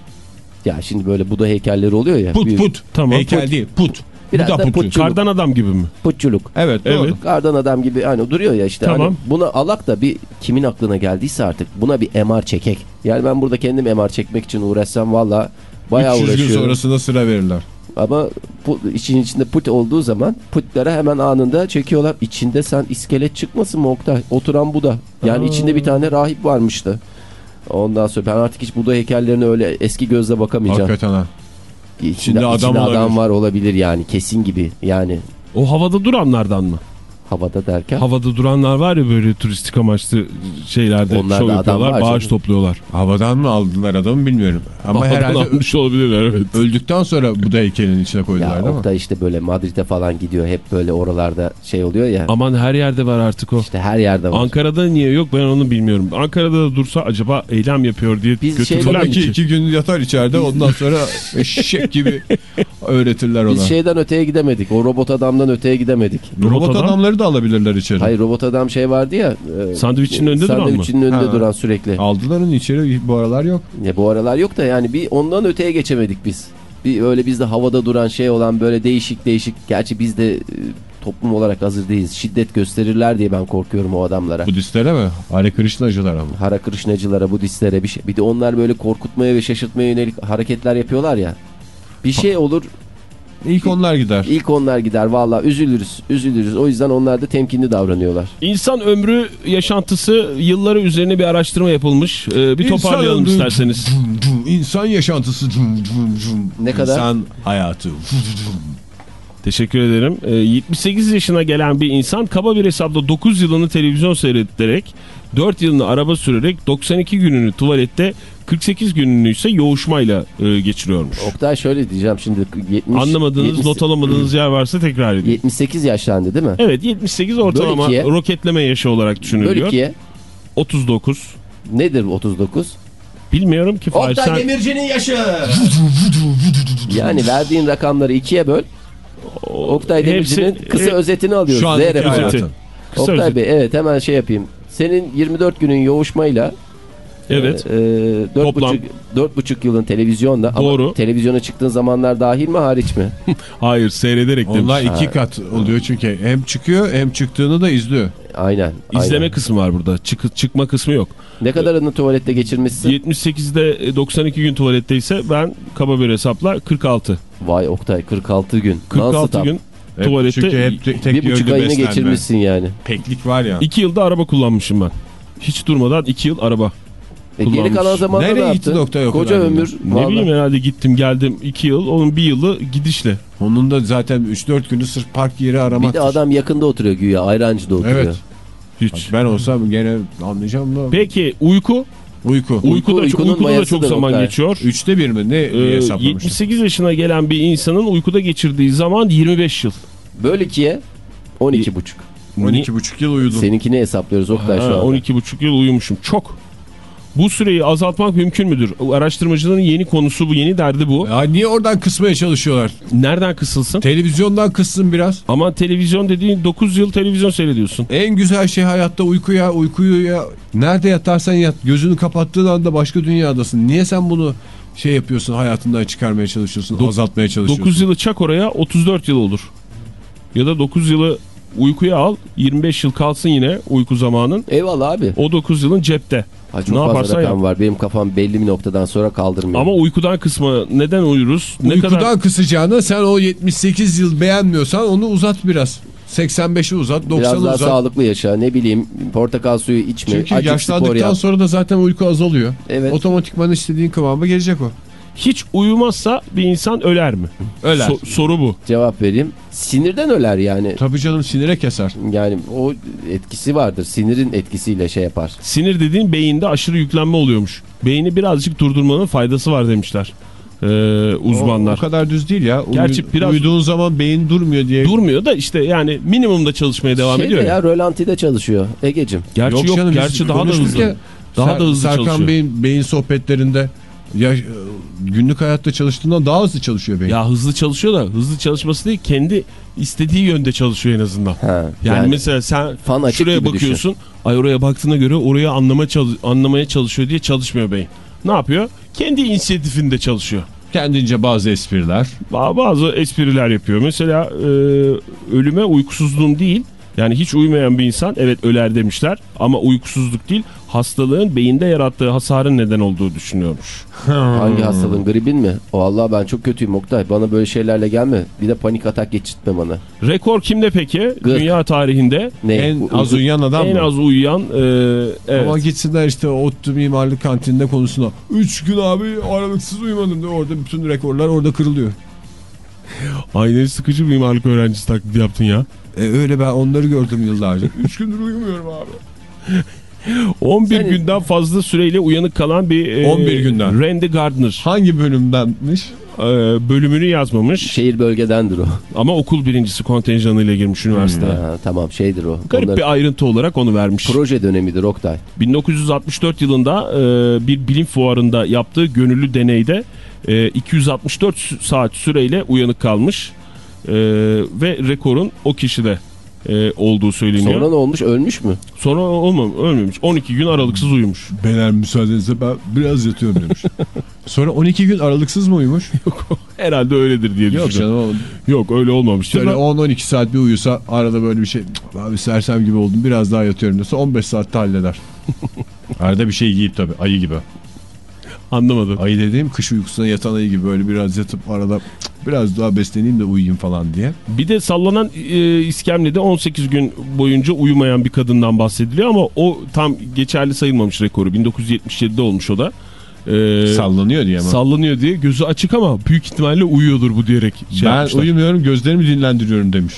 Ya şimdi böyle Buda heykelleri oluyor ya. Put büyük put. Tamam, Heykel put. değil put. Biraz Bu da da put. putçuluk. Kardan adam gibi mi? Putçuluk. Evet doğru. Evet. Kardan adam gibi hani duruyor ya işte. Tamam. Hani buna alak da bir kimin aklına geldiyse artık buna bir MR çekek. Yani ben burada kendim MR çekmek için uğraşsam valla bayağı 300 gün uğraşıyorum. sonrasında sıra verirler. Ama bu, işin içinde put olduğu zaman putlara hemen anında çekiyorlar. İçinde sen iskelet çıkmasın mı Oktay? Oturan bu da. Yani içinde bir tane rahip varmıştı. Ondan sonra ben artık hiç Buda heykellerine öyle eski gözle bakamayacağım. Hakikaten ha. İçinde, İçinde adam adam var olabilir yani kesin gibi. Yani O havada duranlardan mı? Havada derken. Havada duranlar var ya böyle turistik amaçlı şeylerde Onlar şov da yapıyorlar, bağış canım. topluyorlar. Havadan mı aldılar adamı bilmiyorum. Ama Havadan herhalde almış olabilirler evet. öldükten sonra bu da heykelin içine koydular ya değil mi? Oktay işte böyle Madrid'e falan gidiyor. Hep böyle oralarda şey oluyor ya. Aman her yerde var artık o. İşte her yerde var. Ankara'da niye yok ben onu bilmiyorum. Ankara'da da dursa acaba eylem yapıyor diye Biz götürürler ki? iki gün yatar içeride ondan sonra eşek gibi öğretirler ona. Biz şeyden öteye gidemedik. O robot adamdan öteye gidemedik. Robot, Robot adam- adamları da alabilirler içeri. Hayır robot adam şey vardı ya. e, Sandviçin önünde duran mı? Sandviçin önünde Ha. duran sürekli. Aldıların içeri bu aralar yok. Ya bu aralar yok da yani bir ondan öteye geçemedik biz. Bir öyle bizde havada duran şey olan böyle değişik değişik. Gerçi biz de e, toplum olarak hazır değiliz. Şiddet gösterirler diye ben korkuyorum o adamlara. Budistlere mi? Hare Krishnacılar ama. Hara Krishnacılara, Budistlere bir şey. Bir de onlar böyle korkutmaya ve şaşırtmaya yönelik hareketler yapıyorlar ya. Bir şey olur İlk onlar gider. ilk onlar gider valla üzülürüz üzülürüz. O yüzden onlar da temkinli davranıyorlar. İnsan ömrü yaşantısı yılları üzerine bir araştırma yapılmış. Ee, bir toparlayalım ömrü- isterseniz. İnsan yaşantısı. Ne kadar? İnsan hayatı. Teşekkür ederim. Ee, 78 yaşına gelen bir insan kaba bir hesapla 9 yılını televizyon seyrederek 4 yılını araba sürerek 92 gününü tuvalette 48 gününü ise yoğuşmayla e, geçiriyormuş. Oktay şöyle diyeceğim şimdi 70, Anlamadığınız, 70 not alamadığınız yer varsa tekrar edin. 78 yaşlandı değil mi? Evet 78 ortalama ikiye. roketleme yaşı olarak Böl düşünülüyor. ikiye. 39. Nedir 39? Bilmiyorum ki Oktay sen... Demirci'nin yaşı. yani verdiğin rakamları ikiye böl. Oktay Demirci'nin kısa hep- özetini alıyoruz. Şu hayatı. Özeti. Oktay. Bey evet hemen şey yapayım. Senin 24 günün yoğuşmayla Evet. e, dört Toplam. buçuk, dört buçuk yılın televizyonda Doğru. ama televizyona çıktığın zamanlar dahil mi hariç mi? Hayır seyrederek demiş. Onlar iki kat oluyor çünkü hem çıkıyor hem çıktığını da izliyor. Aynen. İzleme aynen. kısmı var burada. Çık, çıkma kısmı yok. Ne kadarını tuvalette geçirmişsin? 78'de 92 gün tuvaletteyse ben kaba bir hesapla 46. Vay Oktay 46 gün. 46 Non-stop. gün Hep- tuvalette çünkü hep te- tek Bir buçuk ayını beslenme. geçirmişsin yani. Peklik var ya. 2 yılda araba kullanmışım ben. Hiç durmadan 2 yıl araba. E, geri kalan zamanda ne Nereye gitti yaptın? Oktay o Koca kadar ömür. Ne vallahi. bileyim herhalde gittim geldim 2 yıl onun bir yılı gidişle. Onun da zaten 3-4 günü sırf park yeri Bir aramak. de adam yakında oturuyor güya. Ayrancı'da oturuyor. Evet. Hiç. Ben olsam gene anlayacağım da. Peki uyku? Uyku. Uyku da, uykunun uykuda da çok zaman Oktay. geçiyor. Üçte bir mi? Ne Ee, diye hesaplamıştım. 78 yaşına gelen bir insanın uykuda geçirdiği zaman 25 yıl. Böl ikiye 12 buçuk. 12,5 yıl uyudum. Seninkini hesaplıyoruz Oktay şu Ha, anda. 12,5 yıl uyumuşum. Çok. Bu süreyi azaltmak mümkün müdür? Araştırmacıların yeni konusu bu, yeni derdi bu. Ya niye oradan kısmaya çalışıyorlar? Nereden kısılsın? Televizyondan kıssın biraz. Ama televizyon dediğin 9 yıl televizyon seyrediyorsun. En güzel şey hayatta uyku ya. Uykuyu ya. Nerede yatarsan yat. Gözünü kapattığın anda başka dünyadasın. Niye sen bunu şey yapıyorsun hayatından çıkarmaya çalışıyorsun, Dok- azaltmaya çalışıyorsun? 9 yılı çak oraya 34 yıl olur. Ya da 9 yılı uykuya al 25 yıl kalsın yine uyku zamanın. Eyvallah abi. O 9 yılın cepte. Ha, çok Ne fazla rakam yap. var. Benim kafam belli bir noktadan sonra kaldırmıyor. Ama uykudan kısmı neden uyuruz? Ne Uykudan kadar kısacağına sen o 78 yıl beğenmiyorsan onu uzat biraz. 85'i uzat, 90'ı Biraz daha uzat. sağlıklı yaşa. Ne bileyim portakal suyu içme. Çünkü acık spor yaşlandıktan sonra da zaten uyku azalıyor. Evet. Otomatikman istediğin kıvama gelecek o. Hiç uyumazsa bir insan öler mi? Öler. So- soru bu. Cevap vereyim. Sinirden öler yani. Tabii canım sinire keser. Yani o etkisi vardır. Sinirin etkisiyle şey yapar. Sinir dediğin beyinde aşırı yüklenme oluyormuş. Beyni birazcık durdurmanın faydası var demişler ee, O, uzmanlar. o kadar düz değil ya. Uyu- Gerçi biraz- Uyuduğun zaman beyin durmuyor diye. Durmuyor da işte yani minimumda çalışmaya devam Şeyde ediyor. ya. ya rölantide çalışıyor Egecim. Gerçi yok, canım, biz gerçi daha da hızlı. ya. Daha da hızlı Serkan çalışıyor. Bey'in beyin sohbetlerinde ya, e, günlük hayatta çalıştığından daha hızlı çalışıyor beyin. Ya hızlı çalışıyor da hızlı çalışması değil kendi istediği yönde çalışıyor en azından. Ha, Yani, yani mesela sen fan şuraya bakıyorsun. Ay oraya baktığına göre oraya anlama çalış- anlamaya çalışıyor diye çalışmıyor beyin. Ne yapıyor? Kendi inisiyatifinde çalışıyor. Kendince bazı espriler. Ba- Bazı espriler yapıyor. Mesela e, ölüme uykusuzluğum değil. Yani hiç uyumayan bir insan evet öler demişler ama uykusuzluk değil hastalığın beyinde yarattığı hasarın neden olduğu düşünüyormuş. hangi hastalığın gripin mi? O Allah ben çok kötüyüm Oktay. Bana böyle şeylerle gelme. Bir de panik atak geçirtme bana. Rekor kimde peki? Gırk. Dünya tarihinde Ne? En U- az uyuyan adam en mı? az uyuyan e, evet. Ama gitsinler işte ODTÜ mimarlık kantininde konusunda. 3 gün abi aralıksız uyumadım diyor. Orada bütün rekorlar orada kırılıyor. Aynı sıkıcı mimarlık öğrencisi taklidi yaptın ya. E öyle ben onları gördüm yıllarca. 3 gündür uyumuyorum abi. 11 Senin- günden fazla süreyle uyanık kalan bir e, 11 günden. Randy Gardner Hangi bölümdenmiş? e, bölümünü yazmamış Şehir bölgedendir o. ama okul birincisi kontenjanıyla girmiş üniversiteye. Ha, tamam şeydir o. Garip Onlar bir ayrıntı olarak onu vermiş. proje dönemidir Oktay. 1964 yılında e, bir bilim fuarında yaptığı gönüllü deneyde e, 264 sü- saat süreyle uyanık kalmış E, ve rekorun o kişide e, olduğu söyleniyor. Sonra ne olmuş? Ölmüş mü? Sonra olmam, ölmemiş. 12 gün aralıksız uyumuş. Beyler müsaadenizle ben biraz yatıyorum demiş. Sonra 12 gün aralıksız mı uyumuş? Herhalde öyledir diye Yok düşünüyorum. canım. Yok öyle olmamıştır. Şöyle da- 10-12 saat bir uyusa arada böyle bir şey abi sersem gibi oldum biraz daha yatıyorum dese 15 saatte halleder. arada bir şey yiyip tabii ayı gibi. Anlamadım. Ayı dediğim kış uykusuna yatan ayı gibi böyle biraz yatıp arada biraz daha besleneyim de uyuyayım falan diye. Bir de sallanan e, iskemlede 18 gün boyunca uyumayan bir kadından bahsediliyor ama o tam geçerli sayılmamış rekoru. 1977'de olmuş o da. E, Sallanıyor diye ama. sallanıyor diye gözü açık ama büyük ihtimalle uyuyordur bu diyerek şey ben yapmışlar. uyumuyorum gözlerimi dinlendiriyorum demiş.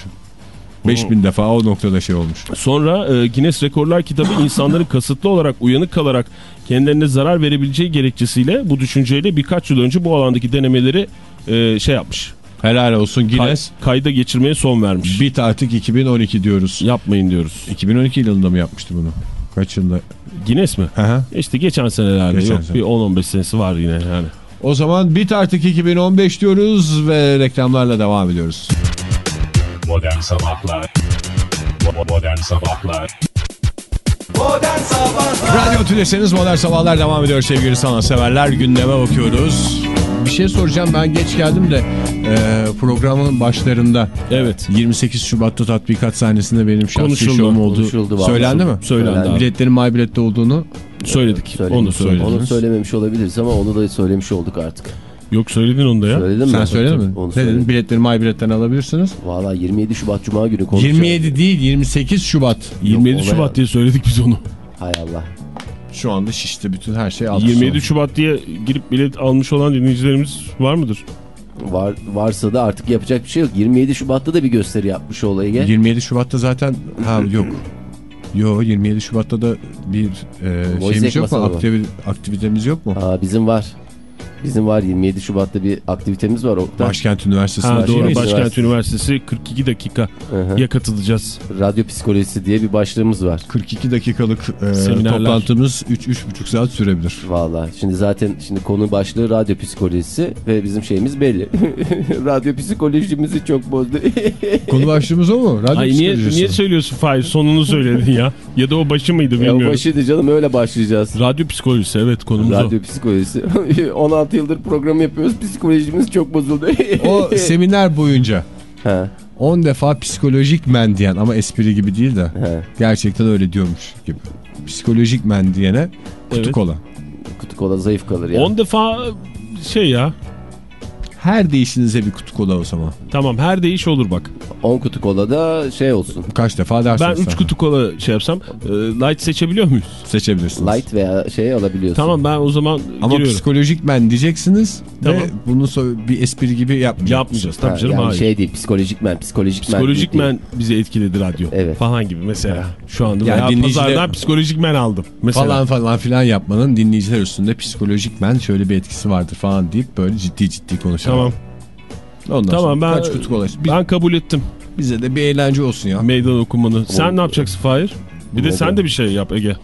5000 defa o noktada şey olmuş. Sonra e, Guinness Rekorlar kitabı insanların kasıtlı olarak uyanık kalarak kendilerine zarar verebileceği gerekçesiyle bu düşünceyle birkaç yıl önce bu alandaki denemeleri e, şey yapmış. Helal olsun Kay- Guinness. kayda geçirmeye son vermiş. Bit artık 2012 diyoruz. Yapmayın diyoruz. 2012 yılında mı yapmıştı bunu? Kaç yılında? Guinness mi? Hı hı. İşte geçen senelerde Geçen yok sene. bir 10-15 senesi var yine yani. O zaman bit artık 2015 diyoruz ve reklamlarla devam ediyoruz. Modern Sabahlar Modern Sabahlar Modern Sabahlar Radyo Tüleseniz Modern Sabahlar devam ediyor sevgili sanatseverler. Gündeme bakıyoruz. Bir şey soracağım ben geç geldim de e, programın başlarında Evet. 28 Şubat'ta tatbikat sahnesinde benim şahsi Konuşuldu, şovum olduğu konuşuldu söylendi mi? Söylendi Söylendi. Biletlerin MyBilet'te olduğunu Söyledik. Söyledim. Onu da söyledik. Onu söylememiş olabiliriz ama onu da söylemiş olduk artık. Yok söyledin onu da ya. Söyledim mi? sen söyledin mi? Onu Ne söyledim. dedin? Biletleri MyBilet'ten alabilirsiniz. Valla 27 Şubat Cuma günü konuşacağız. 27 değil 28 Şubat. 27 Yok, Şubat diye söyledik biz onu. Hay Allah. Şu anda şişti bütün her şey altı 27 son. Şubat diye girip bilet almış olan dinleyicilerimiz var mıdır? Var, varsa da artık yapacak bir şey yok. 27 Şubat'ta da bir gösteri yapmış olayı. 27 Şubat'ta zaten ha yok. Yo 27 Şubat'ta da bir e, Voice şeyimiz yok mu? Aktivi- aktivitemiz yok mu? Aa, bizim var. Bizim var 27 Şubat'ta bir aktivitemiz var Oktay. Başkent Üniversitesi Ha, doğru. Üniversitesi. Başkent Üniversitesi 42 dakika ya katılacağız. Radyo psikolojisi diye bir başlığımız var. 42 dakikalık e, Seminerler. toplantımız 3-3,5 saat sürebilir. Valla şimdi zaten şimdi konu başlığı radyo psikolojisi ve bizim şeyimiz belli. radyo psikolojimizi çok bozdu. Konu başlığımız o mu? Radyo Ay niye, niye söylüyorsun Fahir? Sonunu söyledin ya. Ya da o başı mıydı ya bilmiyorum. başıydı canım öyle başlayacağız. Radyo psikolojisi evet konumuz o. Radyo psikolojisi. 16 yıldır program yapıyoruz. Psikolojimiz çok bozuldu. O seminer boyunca ha, 10 defa psikolojik men diyen ama espri gibi değil de ha. gerçekten öyle diyormuş gibi. Psikolojik men diyene kutu Evet. kola. Kutu kola zayıf kalır ya. 10 defa şey ya. Her değişinize bir kutu kola o zaman. Tamam her değiş olur bak. 10 kutu kola da şey olsun. Kaç defa dersin Ben 3 kutu kola şey yapsam e, light seçebiliyor muyuz? seçebilirsiniz. Light veya şey alabiliyorsun. Tamam ben o zaman Ama giriyorum. psikolojik men diyeceksiniz Tamam. ve bunu so- bir espri gibi yapmayacaksınız. Yapmayacağız tabii Ha, canım yani hayır. şey değil psikolojik men psikolojik, Psikolojik men. men bizi etkiledi radyo Evet. falan gibi mesela. Şu anda Yani veya dinleyiciler- pazardan psikolojik men aldım. Mesela. Falan falan filan yapmanın dinleyiciler üstünde psikolojik men şöyle bir etkisi vardır falan deyip böyle ciddi ciddi konuşalım. Tamam. Ondan Tamam sonra ben kaç kutu kola. Biz- ben kabul ettim bize de bir eğlence olsun ya. meydan okumanı. Sen ne yapacaksın Fahir? Bir de Neden? sen de bir şey yap Ege.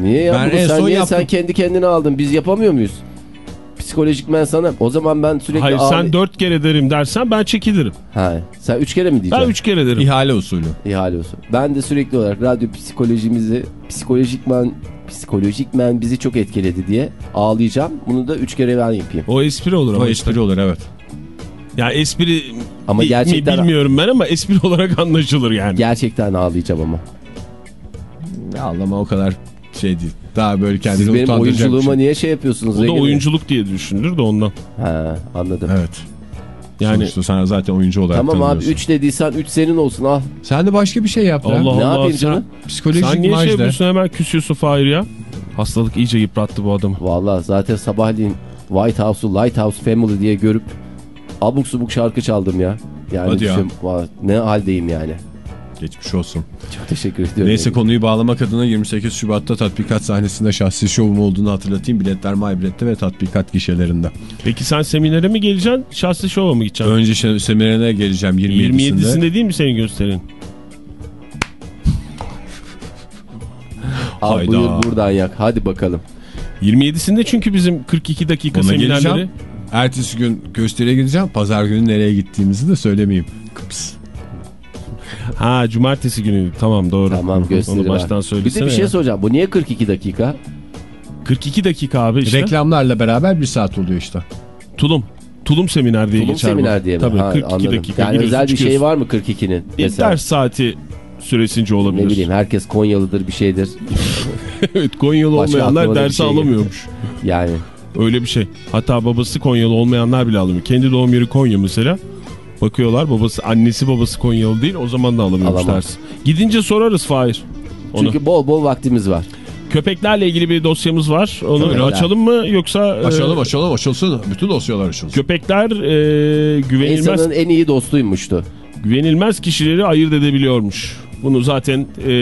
Niye ya? Ben Bunu en sen son niye yaptım. sen kendi kendine aldın? Biz yapamıyor muyuz? Psikolojik men sana. O zaman ben sürekli Hayır sen dört kere derim dersen ben çekilirim. Ha, sen üç kere mi Ben diyeceksin? üç kere derim. İhale usulü. İhale olsun. Ben de sürekli olarak radyo psikolojimizi psikolojik men psikolojik men bizi çok etkiledi diye ağlayacağım. Bunu da üç kere ben yapayım. O espri olur ama. O işte. espri olur evet. Ya espri Ama gerçekten- mi bilmiyorum ben ama espri olarak anlaşılır yani. Gerçekten ağlayacağım ama. Ağlama o kadar şey değil. Daha böyle kendini Siz benim bir oyunculuğuma şey. niye şey yapıyorsunuz? O da oyunculuk diye düşünülür de ondan. Ha, anladım. Evet. Yani Sonuçta sana zaten oyuncu olarak Tamam abi tanımıyorsun. 3 dediysen 3 senin olsun al. Sen de başka bir şey yap ya. Allah ne Allah yapayım sen, canım? Psikolojik sen niye şey de. yapıyorsun hemen küsüyorsun Fahir ya? Hastalık iyice yıprattı bu adamı. Valla zaten sabahleyin White House'u Lighthouse Family diye görüp abuk subuk şarkı çaldım ya. Yani Hadi ya. düşün, va- ne haldeyim yani. Geçmiş olsun. Çok teşekkür ediyorum. Neyse konuyu bağlamak adına 28 Şubat'ta tatbikat sahnesinde şahsi şovum olduğunu hatırlatayım. Biletler MyBilet'te ve tatbikat gişelerinde. Peki sen seminere mi geleceksin? Şahsi şova mı gideceksin? Önce seminerine geleceğim 27'sinde. 27'sinde değil mi senin gösterin? Al Hayda. buyur buradan yak. Hadi bakalım. 27'sinde çünkü bizim 42 dakika Ona seminerleri. geleceğim. Ertesi gün gösteriye gideceğim. Pazar günü nereye gittiğimizi de söylemeyeyim. Kıps. Ha cumartesi günü tamam doğru. Tamam gösteri Onu baştan var. Bir söylesene de bir şey ya. soracağım. Bu niye 42 dakika? 42 dakika abi işte. Reklamlarla beraber bir saat oluyor işte. Tulum. Tulum seminer diye Tulum geçer bu. seminer diye mi? Tabii Ha, 42 anladım. dakika. Yani özel bir şey var mı 42'nin? Bir Mesela ders saati süresince olabilir. ne bileyim herkes Konyalıdır bir şeydir. evet Konyalı Başka olmayanlar dersi şey alamıyormuş. Yani Öyle bir şey. Hatta babası Konyalı olmayanlar bile alamıyor. Kendi doğum yeri Konya mesela. Bakıyorlar babası annesi babası Konyalı değil o zaman da alamıyormuş ders. Gidince sorarız Fahir. Onu. çünkü bol bol vaktimiz var. Köpeklerle ilgili bir dosyamız var. Onu Köpekler. açalım mı yoksa e, Açalım açalım açılsın. Bütün dosyalar açılsın. köpekler e, güvenilmez İnsanın en iyi dostuymuştu. güvenilmez kişileri ayırt edebiliyormuş. Bunu zaten e,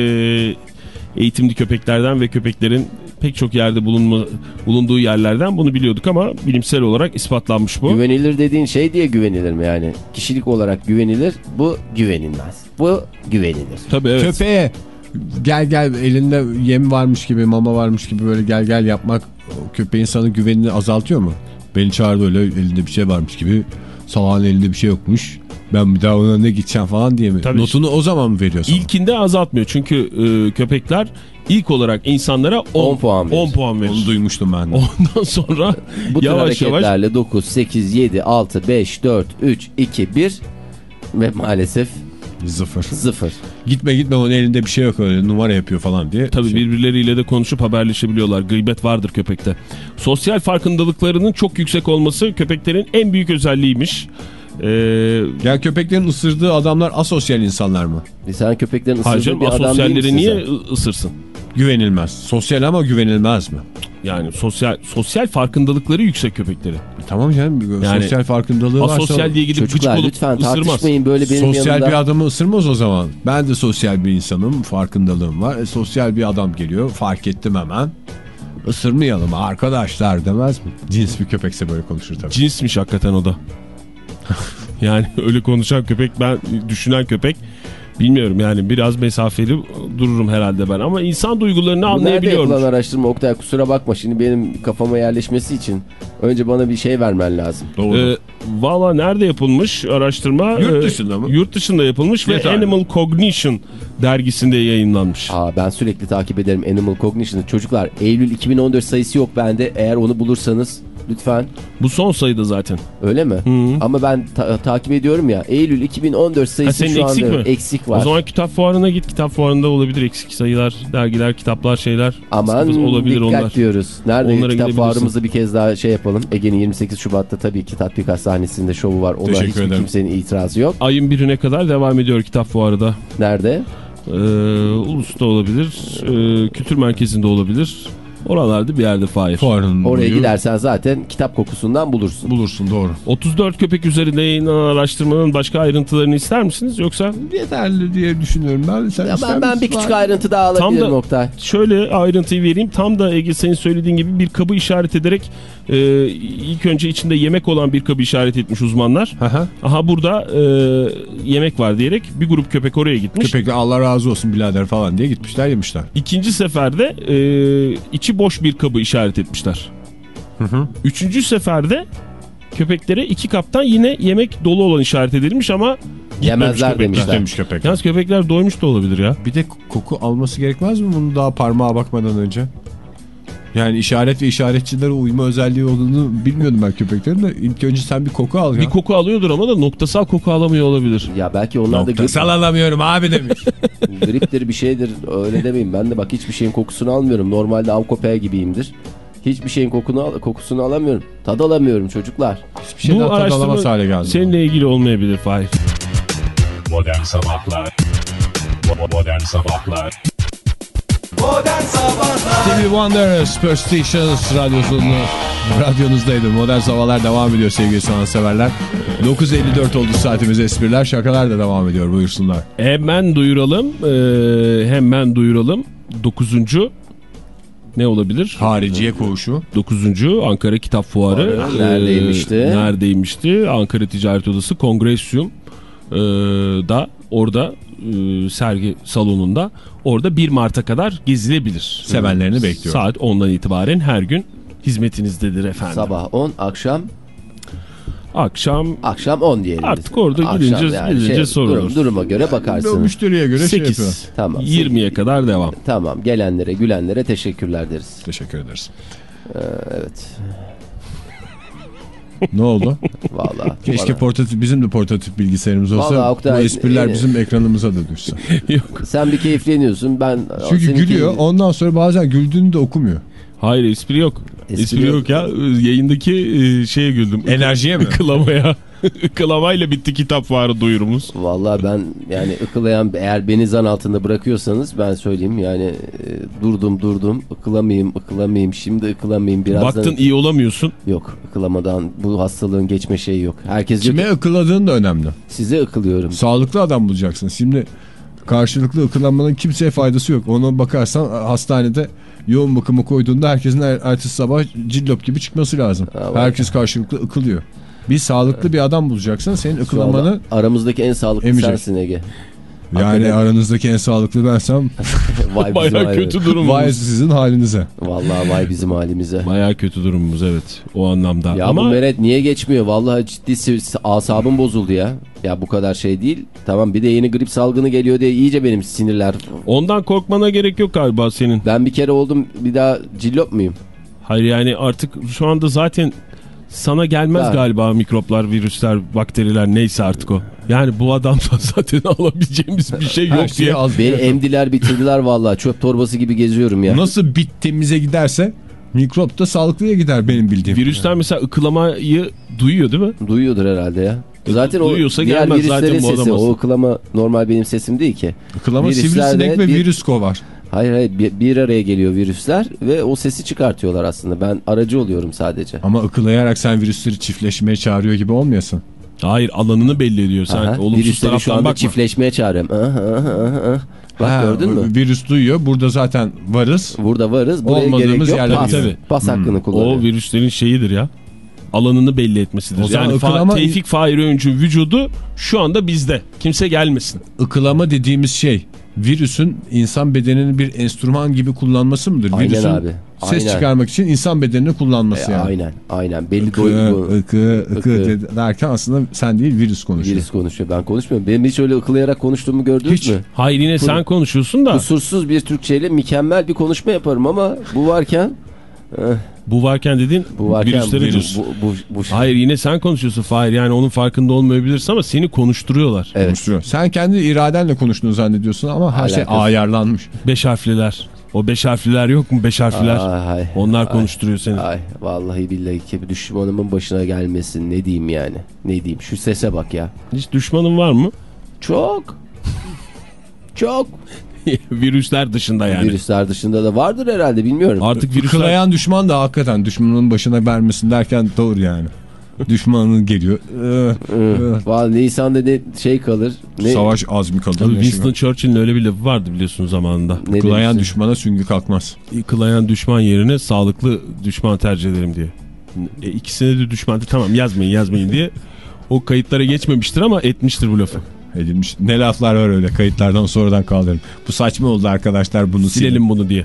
eğitimli köpeklerden ve köpeklerin pek çok yerde bulunma, bulunduğu yerlerden bunu biliyorduk ama bilimsel olarak ispatlanmış bu. Güvenilir dediğin şey diye güvenilir mi yani? Kişilik olarak güvenilir, bu güvenilmez. Bu güvenilir. Tabii evet. Köpeğe gel gel elinde yem varmış gibi mama varmış gibi böyle gel gel yapmak köpeğin sana güvenini azaltıyor mu? Beni çağırdı öyle elinde bir şey varmış gibi salağın elinde bir şey yokmuş. Ben bir daha ona ne gideceğim falan diye mi? Tabii. Notunu o zaman mı veriyor sana? İlkinde azaltmıyor çünkü e, köpekler ilk olarak insanlara 10, 10 puan verir. 10 puan verir. Onu duymuştum ben de. Ondan sonra Bu yavaş yavaş hareketlerle 9, 8, 7, 6, 5, 4, 3, 2, 1 ve maalesef Sıfır. 0. Gitme gitme onun elinde bir şey yok öyle numara yapıyor falan diye. Tabii Şey- birbirleriyle de konuşup haberleşebiliyorlar. Gıybet vardır köpekte. Sosyal farkındalıklarının çok yüksek olması köpeklerin en büyük özelliğiymiş. Ee, Ya köpeklerin ısırdığı adamlar asosyal insanlar mı? Sen köpeklerin ısırdığı harcam bir adam değil asosyalleri misin niye sen? ısırsın? Güvenilmez. Sosyal ama güvenilmez mi? Yani sosyal sosyal farkındalıkları yüksek köpeklerin. E tamam canım Yani sosyal farkındalığı varsa... Asosyal diye gidip Çocuklar olup lütfen ısırmaz. tartışmayın böyle benim sosyal yanımda. bir adamı ısırmaz o zaman. Ben de sosyal bir insanım, farkındalığım var. E, sosyal bir adam geliyor, fark ettim hemen. Isırmayalım arkadaşlar demez mi? Cins bir köpekse böyle konuşur tabii. Cinsmiş hakikaten o da. yani öyle konuşan köpek ben düşünen köpek bilmiyorum yani biraz mesafeli dururum herhalde ben ama insan duygularını Bu nerede anlayabiliyorum. yapılan araştırma Oktay kusura bakma şimdi benim kafama yerleşmesi için önce bana bir şey vermen lazım. Doğru. Ee, Valla nerede yapılmış araştırma? Yurt Ee, dışında mı? Yurt dışında yapılmış ve Yeterli. Animal Cognition dergisinde yayınlanmış. Aa, ben sürekli takip ederim Animal Cognition'ı. Çocuklar Eylül 2014 sayısı yok bende. Eğer onu bulursanız Lütfen. Bu son sayıda zaten. Öyle mi? Ama ben ta- takip ediyorum ya. Eylül 2014 Ha, sayısı senin şu eksik anda mi? eksik var. O zaman kitap fuarına git. Kitap fuarında olabilir eksik sayılar, dergiler, kitaplar, şeyler. Aman olabilir dikkat onlar. diyoruz. Nerede Onlara kitap fuarımızı bir kez daha şey yapalım. Ege'nin 28 Şubat'ta tabii ki tatbikat sahnesinde şovu var. Ona Teşekkür hiçbir ederim. kimsenin itirazı yok. Ayın birine kadar devam ediyor kitap fuarı da. Nerede? Ee, Ulus'ta olabilir, ee, kültür merkezinde olabilir. Oralarda bir yerde Fahir. Fuarın Oraya boyu gidersen zaten kitap kokusundan bulursun. bulursun doğru. 34 köpek üzerinde yayınlanan araştırmanın başka ayrıntılarını ister misiniz? Yoksa Yeterli diye düşünüyorum ben. Sen Ya ben, ben bir küçük ayrıntı daha alabilirim Tam da- Oktay. şöyle ayrıntıyı vereyim. Tam da Ege senin söylediğin gibi bir kabı işaret ederek e, ilk önce içinde yemek olan bir kabı işaret etmiş uzmanlar. Aha. Aha burada e, yemek var diyerek bir grup köpek oraya gitmiş. Köpekler Allah razı olsun birader falan diye gitmişler yemişler. İkinci seferde e, içi boş bir kabı işaret etmişler. Üçüncü seferde köpeklere iki kaptan yine yemek dolu olan işaret edilmiş ama Yemezler köpekler. demişler. Gitmemiş köpek. Yalnız köpekler doymuş da olabilir ya. Bir de koku alması gerekmez mi bunu daha parmağa bakmadan önce? Yani işaret ve işaretçilere uyma özelliği olduğunu bilmiyordum ben köpeklerin de. İlk önce sen bir koku al ya. Bir koku alıyordur ama da noktasal koku alamıyor olabilir. Ya belki onlar da grip, Noktasal alamıyorum abi demiş. griptir bir şeydir öyle demeyin. Ben de bak hiçbir şeyin kokusunu almıyorum. Normalde av köpeği gibiyimdir. Hiçbir şeyin kokunu, al- kokusunu alamıyorum. Tad alamıyorum çocuklar. Hiçbir şeyden Bu tad alamaz hale geldi. seninle ilgili olmayabilir Fahir. Modern Sabahlar Modern Sabahlar Modern Sabahlar Stevie Wonder Superstitious radyosunu radyonuzdaydı. Modern Sabahlar devam ediyor sevgili sanatseverler. 9.54 oldu saatimiz espriler şakalar da devam ediyor buyursunlar. Hemen duyuralım. e, hemen duyuralım. Dokuzuncu ne olabilir? Hariciye koğuşu. 9. Ankara Kitap Fuarı Fuarı neredeymişti? e, neredeymişti? Ankara Ticaret Odası Kongresyum e, da orada e, sergi salonunda orada 1 Mart'a kadar gezilebilir. Sevenlerini bekliyor. Saat 10'dan itibaren her gün hizmetinizdedir efendim. Sabah 10, akşam Akşam akşam 10 diyelim. Artık orada Akşam gidince- gidince sorulur. Durum, duruma göre O bakarsın. müşteriye göre şey yapıyor. 8. Tamam. 20'ye kadar devam. Tamam gelenlere gülenlere teşekkürler deriz. Teşekkür ederiz. Evet. Ne oldu? Vallahi. Keşke bana- portatif bizim de portatif bilgisayarımız olsa Vallahi Oktay, bu espriler e- bizim ekranımıza da düşse. Yok. Sen bir keyifleniyorsun ben Çünkü gülüyor ondan sonra bazen güldüğünü de okumuyor. Hayır espri yok. Espri Espri, yok. yok. ya. Yayındaki e, şeye güldüm. Enerjiye mi? Ikılamaya. Ikılamayla bitti kitap fuarı duyurumuz. Vallahi ben yani ıkılayan eğer beni zan altında bırakıyorsanız ben söyleyeyim yani e, durdum durdum ıkılamayayım ıkılamayayım şimdi ıkılamayayım birazdan Baktın iyi olamıyorsun. yok ıkılamadan bu hastalığın geçme şeyi yok. Herkes Kime ıkıladığın da önemli. size ıkılıyorum. Sağlıklı adam bulacaksın. Şimdi karşılıklı ıkılanmanın kimseye faydası yok. Ona bakarsan hastanede yoğun bakıma koyduğunda herkesin er, ertesi sabah cillop gibi çıkması lazım. Ha, Herkes karşılıklı ıkılıyor. Bir sağlıklı bir adam bulacaksın. Senin ıkılamanı aramızdaki en sağlıklı emecek. sensin Ege. yani hakikaten- aranızdaki en sağlıklı bensem Vay bizim Baya halimize. kötü durumumuz. vay sizin halinize. Vallahi vay bizim halimize. Baya kötü durumumuz evet. O anlamda. Ya Ama bu meret niye geçmiyor? Vallahi ciddi asabım bozuldu ya. Ya bu kadar şey değil. Tamam bir de yeni grip salgını geliyor diye iyice benim sinirler. ondan korkmana gerek yok galiba senin. Ben bir kere oldum bir daha cillop muyum? Hayır yani artık şu anda zaten sana gelmez Ya. galiba mikroplar, virüsler, bakteriler neyse artık o. Yani bu adamdan zaten alabileceğimiz bir şey yok diye. az Beni emdiler bitirdiler vallahi çöp torbası gibi geziyorum ya. Nasıl bit temize giderse mikrop da sağlıklıya gider benim bildiğim. Virüsler mesela ıkılamayı duyuyor değil mi? Duyuyordur herhalde ya. Zaten o Duyuyorsa diğer gelmez virüslerin zaten bu sesi. O ıkılama normal benim sesim değil ki. Iklama Virüsler sivrisinek ve bir- virüs kovar. Hayır hayır bir, bir araya geliyor virüsler ve o sesi çıkartıyorlar aslında. Ben aracı oluyorum sadece. Ama ıkılayarak sen virüsleri çiftleşmeye çağırıyor gibi olmuyorsun. Hayır alanını belli ediyor. Sen Aha, olumsuz virüsleri şu anda bakma. çiftleşmeye çağırıyorum. Aha, aha, aha. Bak Ha, gördün mü? Virüs duyuyor. Burada zaten varız. Burada varız. Buraya Olmadığımız gerek yok. Pas, gidiyor. pas hakkını kullanıyor. O virüslerin şeyidir ya. Alanını belli etmesidir. O yani Fa- ıkılama- Tevfik Fahir Öğüncü'nün vücudu şu anda bizde. Kimse gelmesin. Ikılama dediğimiz şey virüsün insan bedenini bir enstrüman gibi kullanması mıdır? Aynen Virüsün abi, ses aynen. çıkarmak için insan bedenini kullanması E, yani. Aynen aynen. Belli Ikı, ıkı, ıkı, Ikı. dedi- derken aslında sen değil virüs konuşuyor. Virüs konuşuyor. Ben konuşmuyorum. Benim hiç öyle ıkılayarak konuştuğumu gördünüz Hiç. mü? Hayır yine sen konuşuyorsun da. Kusursuz bir Türkçeyle mükemmel bir konuşma yaparım ama bu varken Bu varken dedin Bu varken virüslere bu, diyorsun. bu, bu, bu, Hayır yine sen konuşuyorsun Fahir. Yani onun farkında olmayabilirsin ama seni konuşturuyorlar. Evet. Konuşturuyor. Sen kendi iradenle konuştuğunu zannediyorsun ama her şey Alakası. ayarlanmış. Beş harfliler. O beş harfliler yok mu beş harfliler? Ay, Onlar ay, konuşturuyor seni. Ay vallahi billahi ki düşmanımın başına gelmesin ne diyeyim yani. Ne diyeyim şu sese bak ya. Hiç düşmanın var mı? Çok. Çok. Virüsler dışında yani. Virüsler dışında da vardır herhalde bilmiyorum. Artık virüsler... Kılayan düşman da hakikaten düşmanın başına vermesin derken doğru yani. Düşmanın geliyor. Ee, Hı. Vallahi Nisan'da ne şey kalır. Ne, Savaş azmi kalır. Tabii şey Winston var. Churchill'in öyle bir lafı vardı biliyorsun zamanında. ne Kılayan demişsin? düşmana süngü kalkmaz. Kılayan düşman yerine sağlıklı düşman tercih ederim diye. E, ikisine de düşman tamam yazmayın yazmayın diye. O kayıtlara geçmemiştir ama etmiştir bu lafı. Edilmiş. Ne laflar var öyle kayıtlardan sonradan kaldırın. Bu saçma oldu arkadaşlar bunu silin. Silelim bunu diye.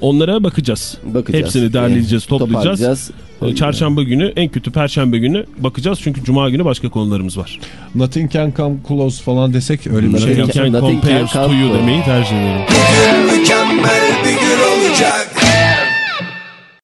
Onlara bakacağız. Bakacağız. Hepsini derleyeceğiz, Ee, toplayacağız. toparlayacağız. E, Çarşamba günü en kötü perşembe günü bakacağız çünkü cuma günü başka konularımız var. Nothing can come close falan desek öyle bir Nothing şey can- yap. Can Nothing can to you demeyi tercih ederim. Mükemmel bir gün olacak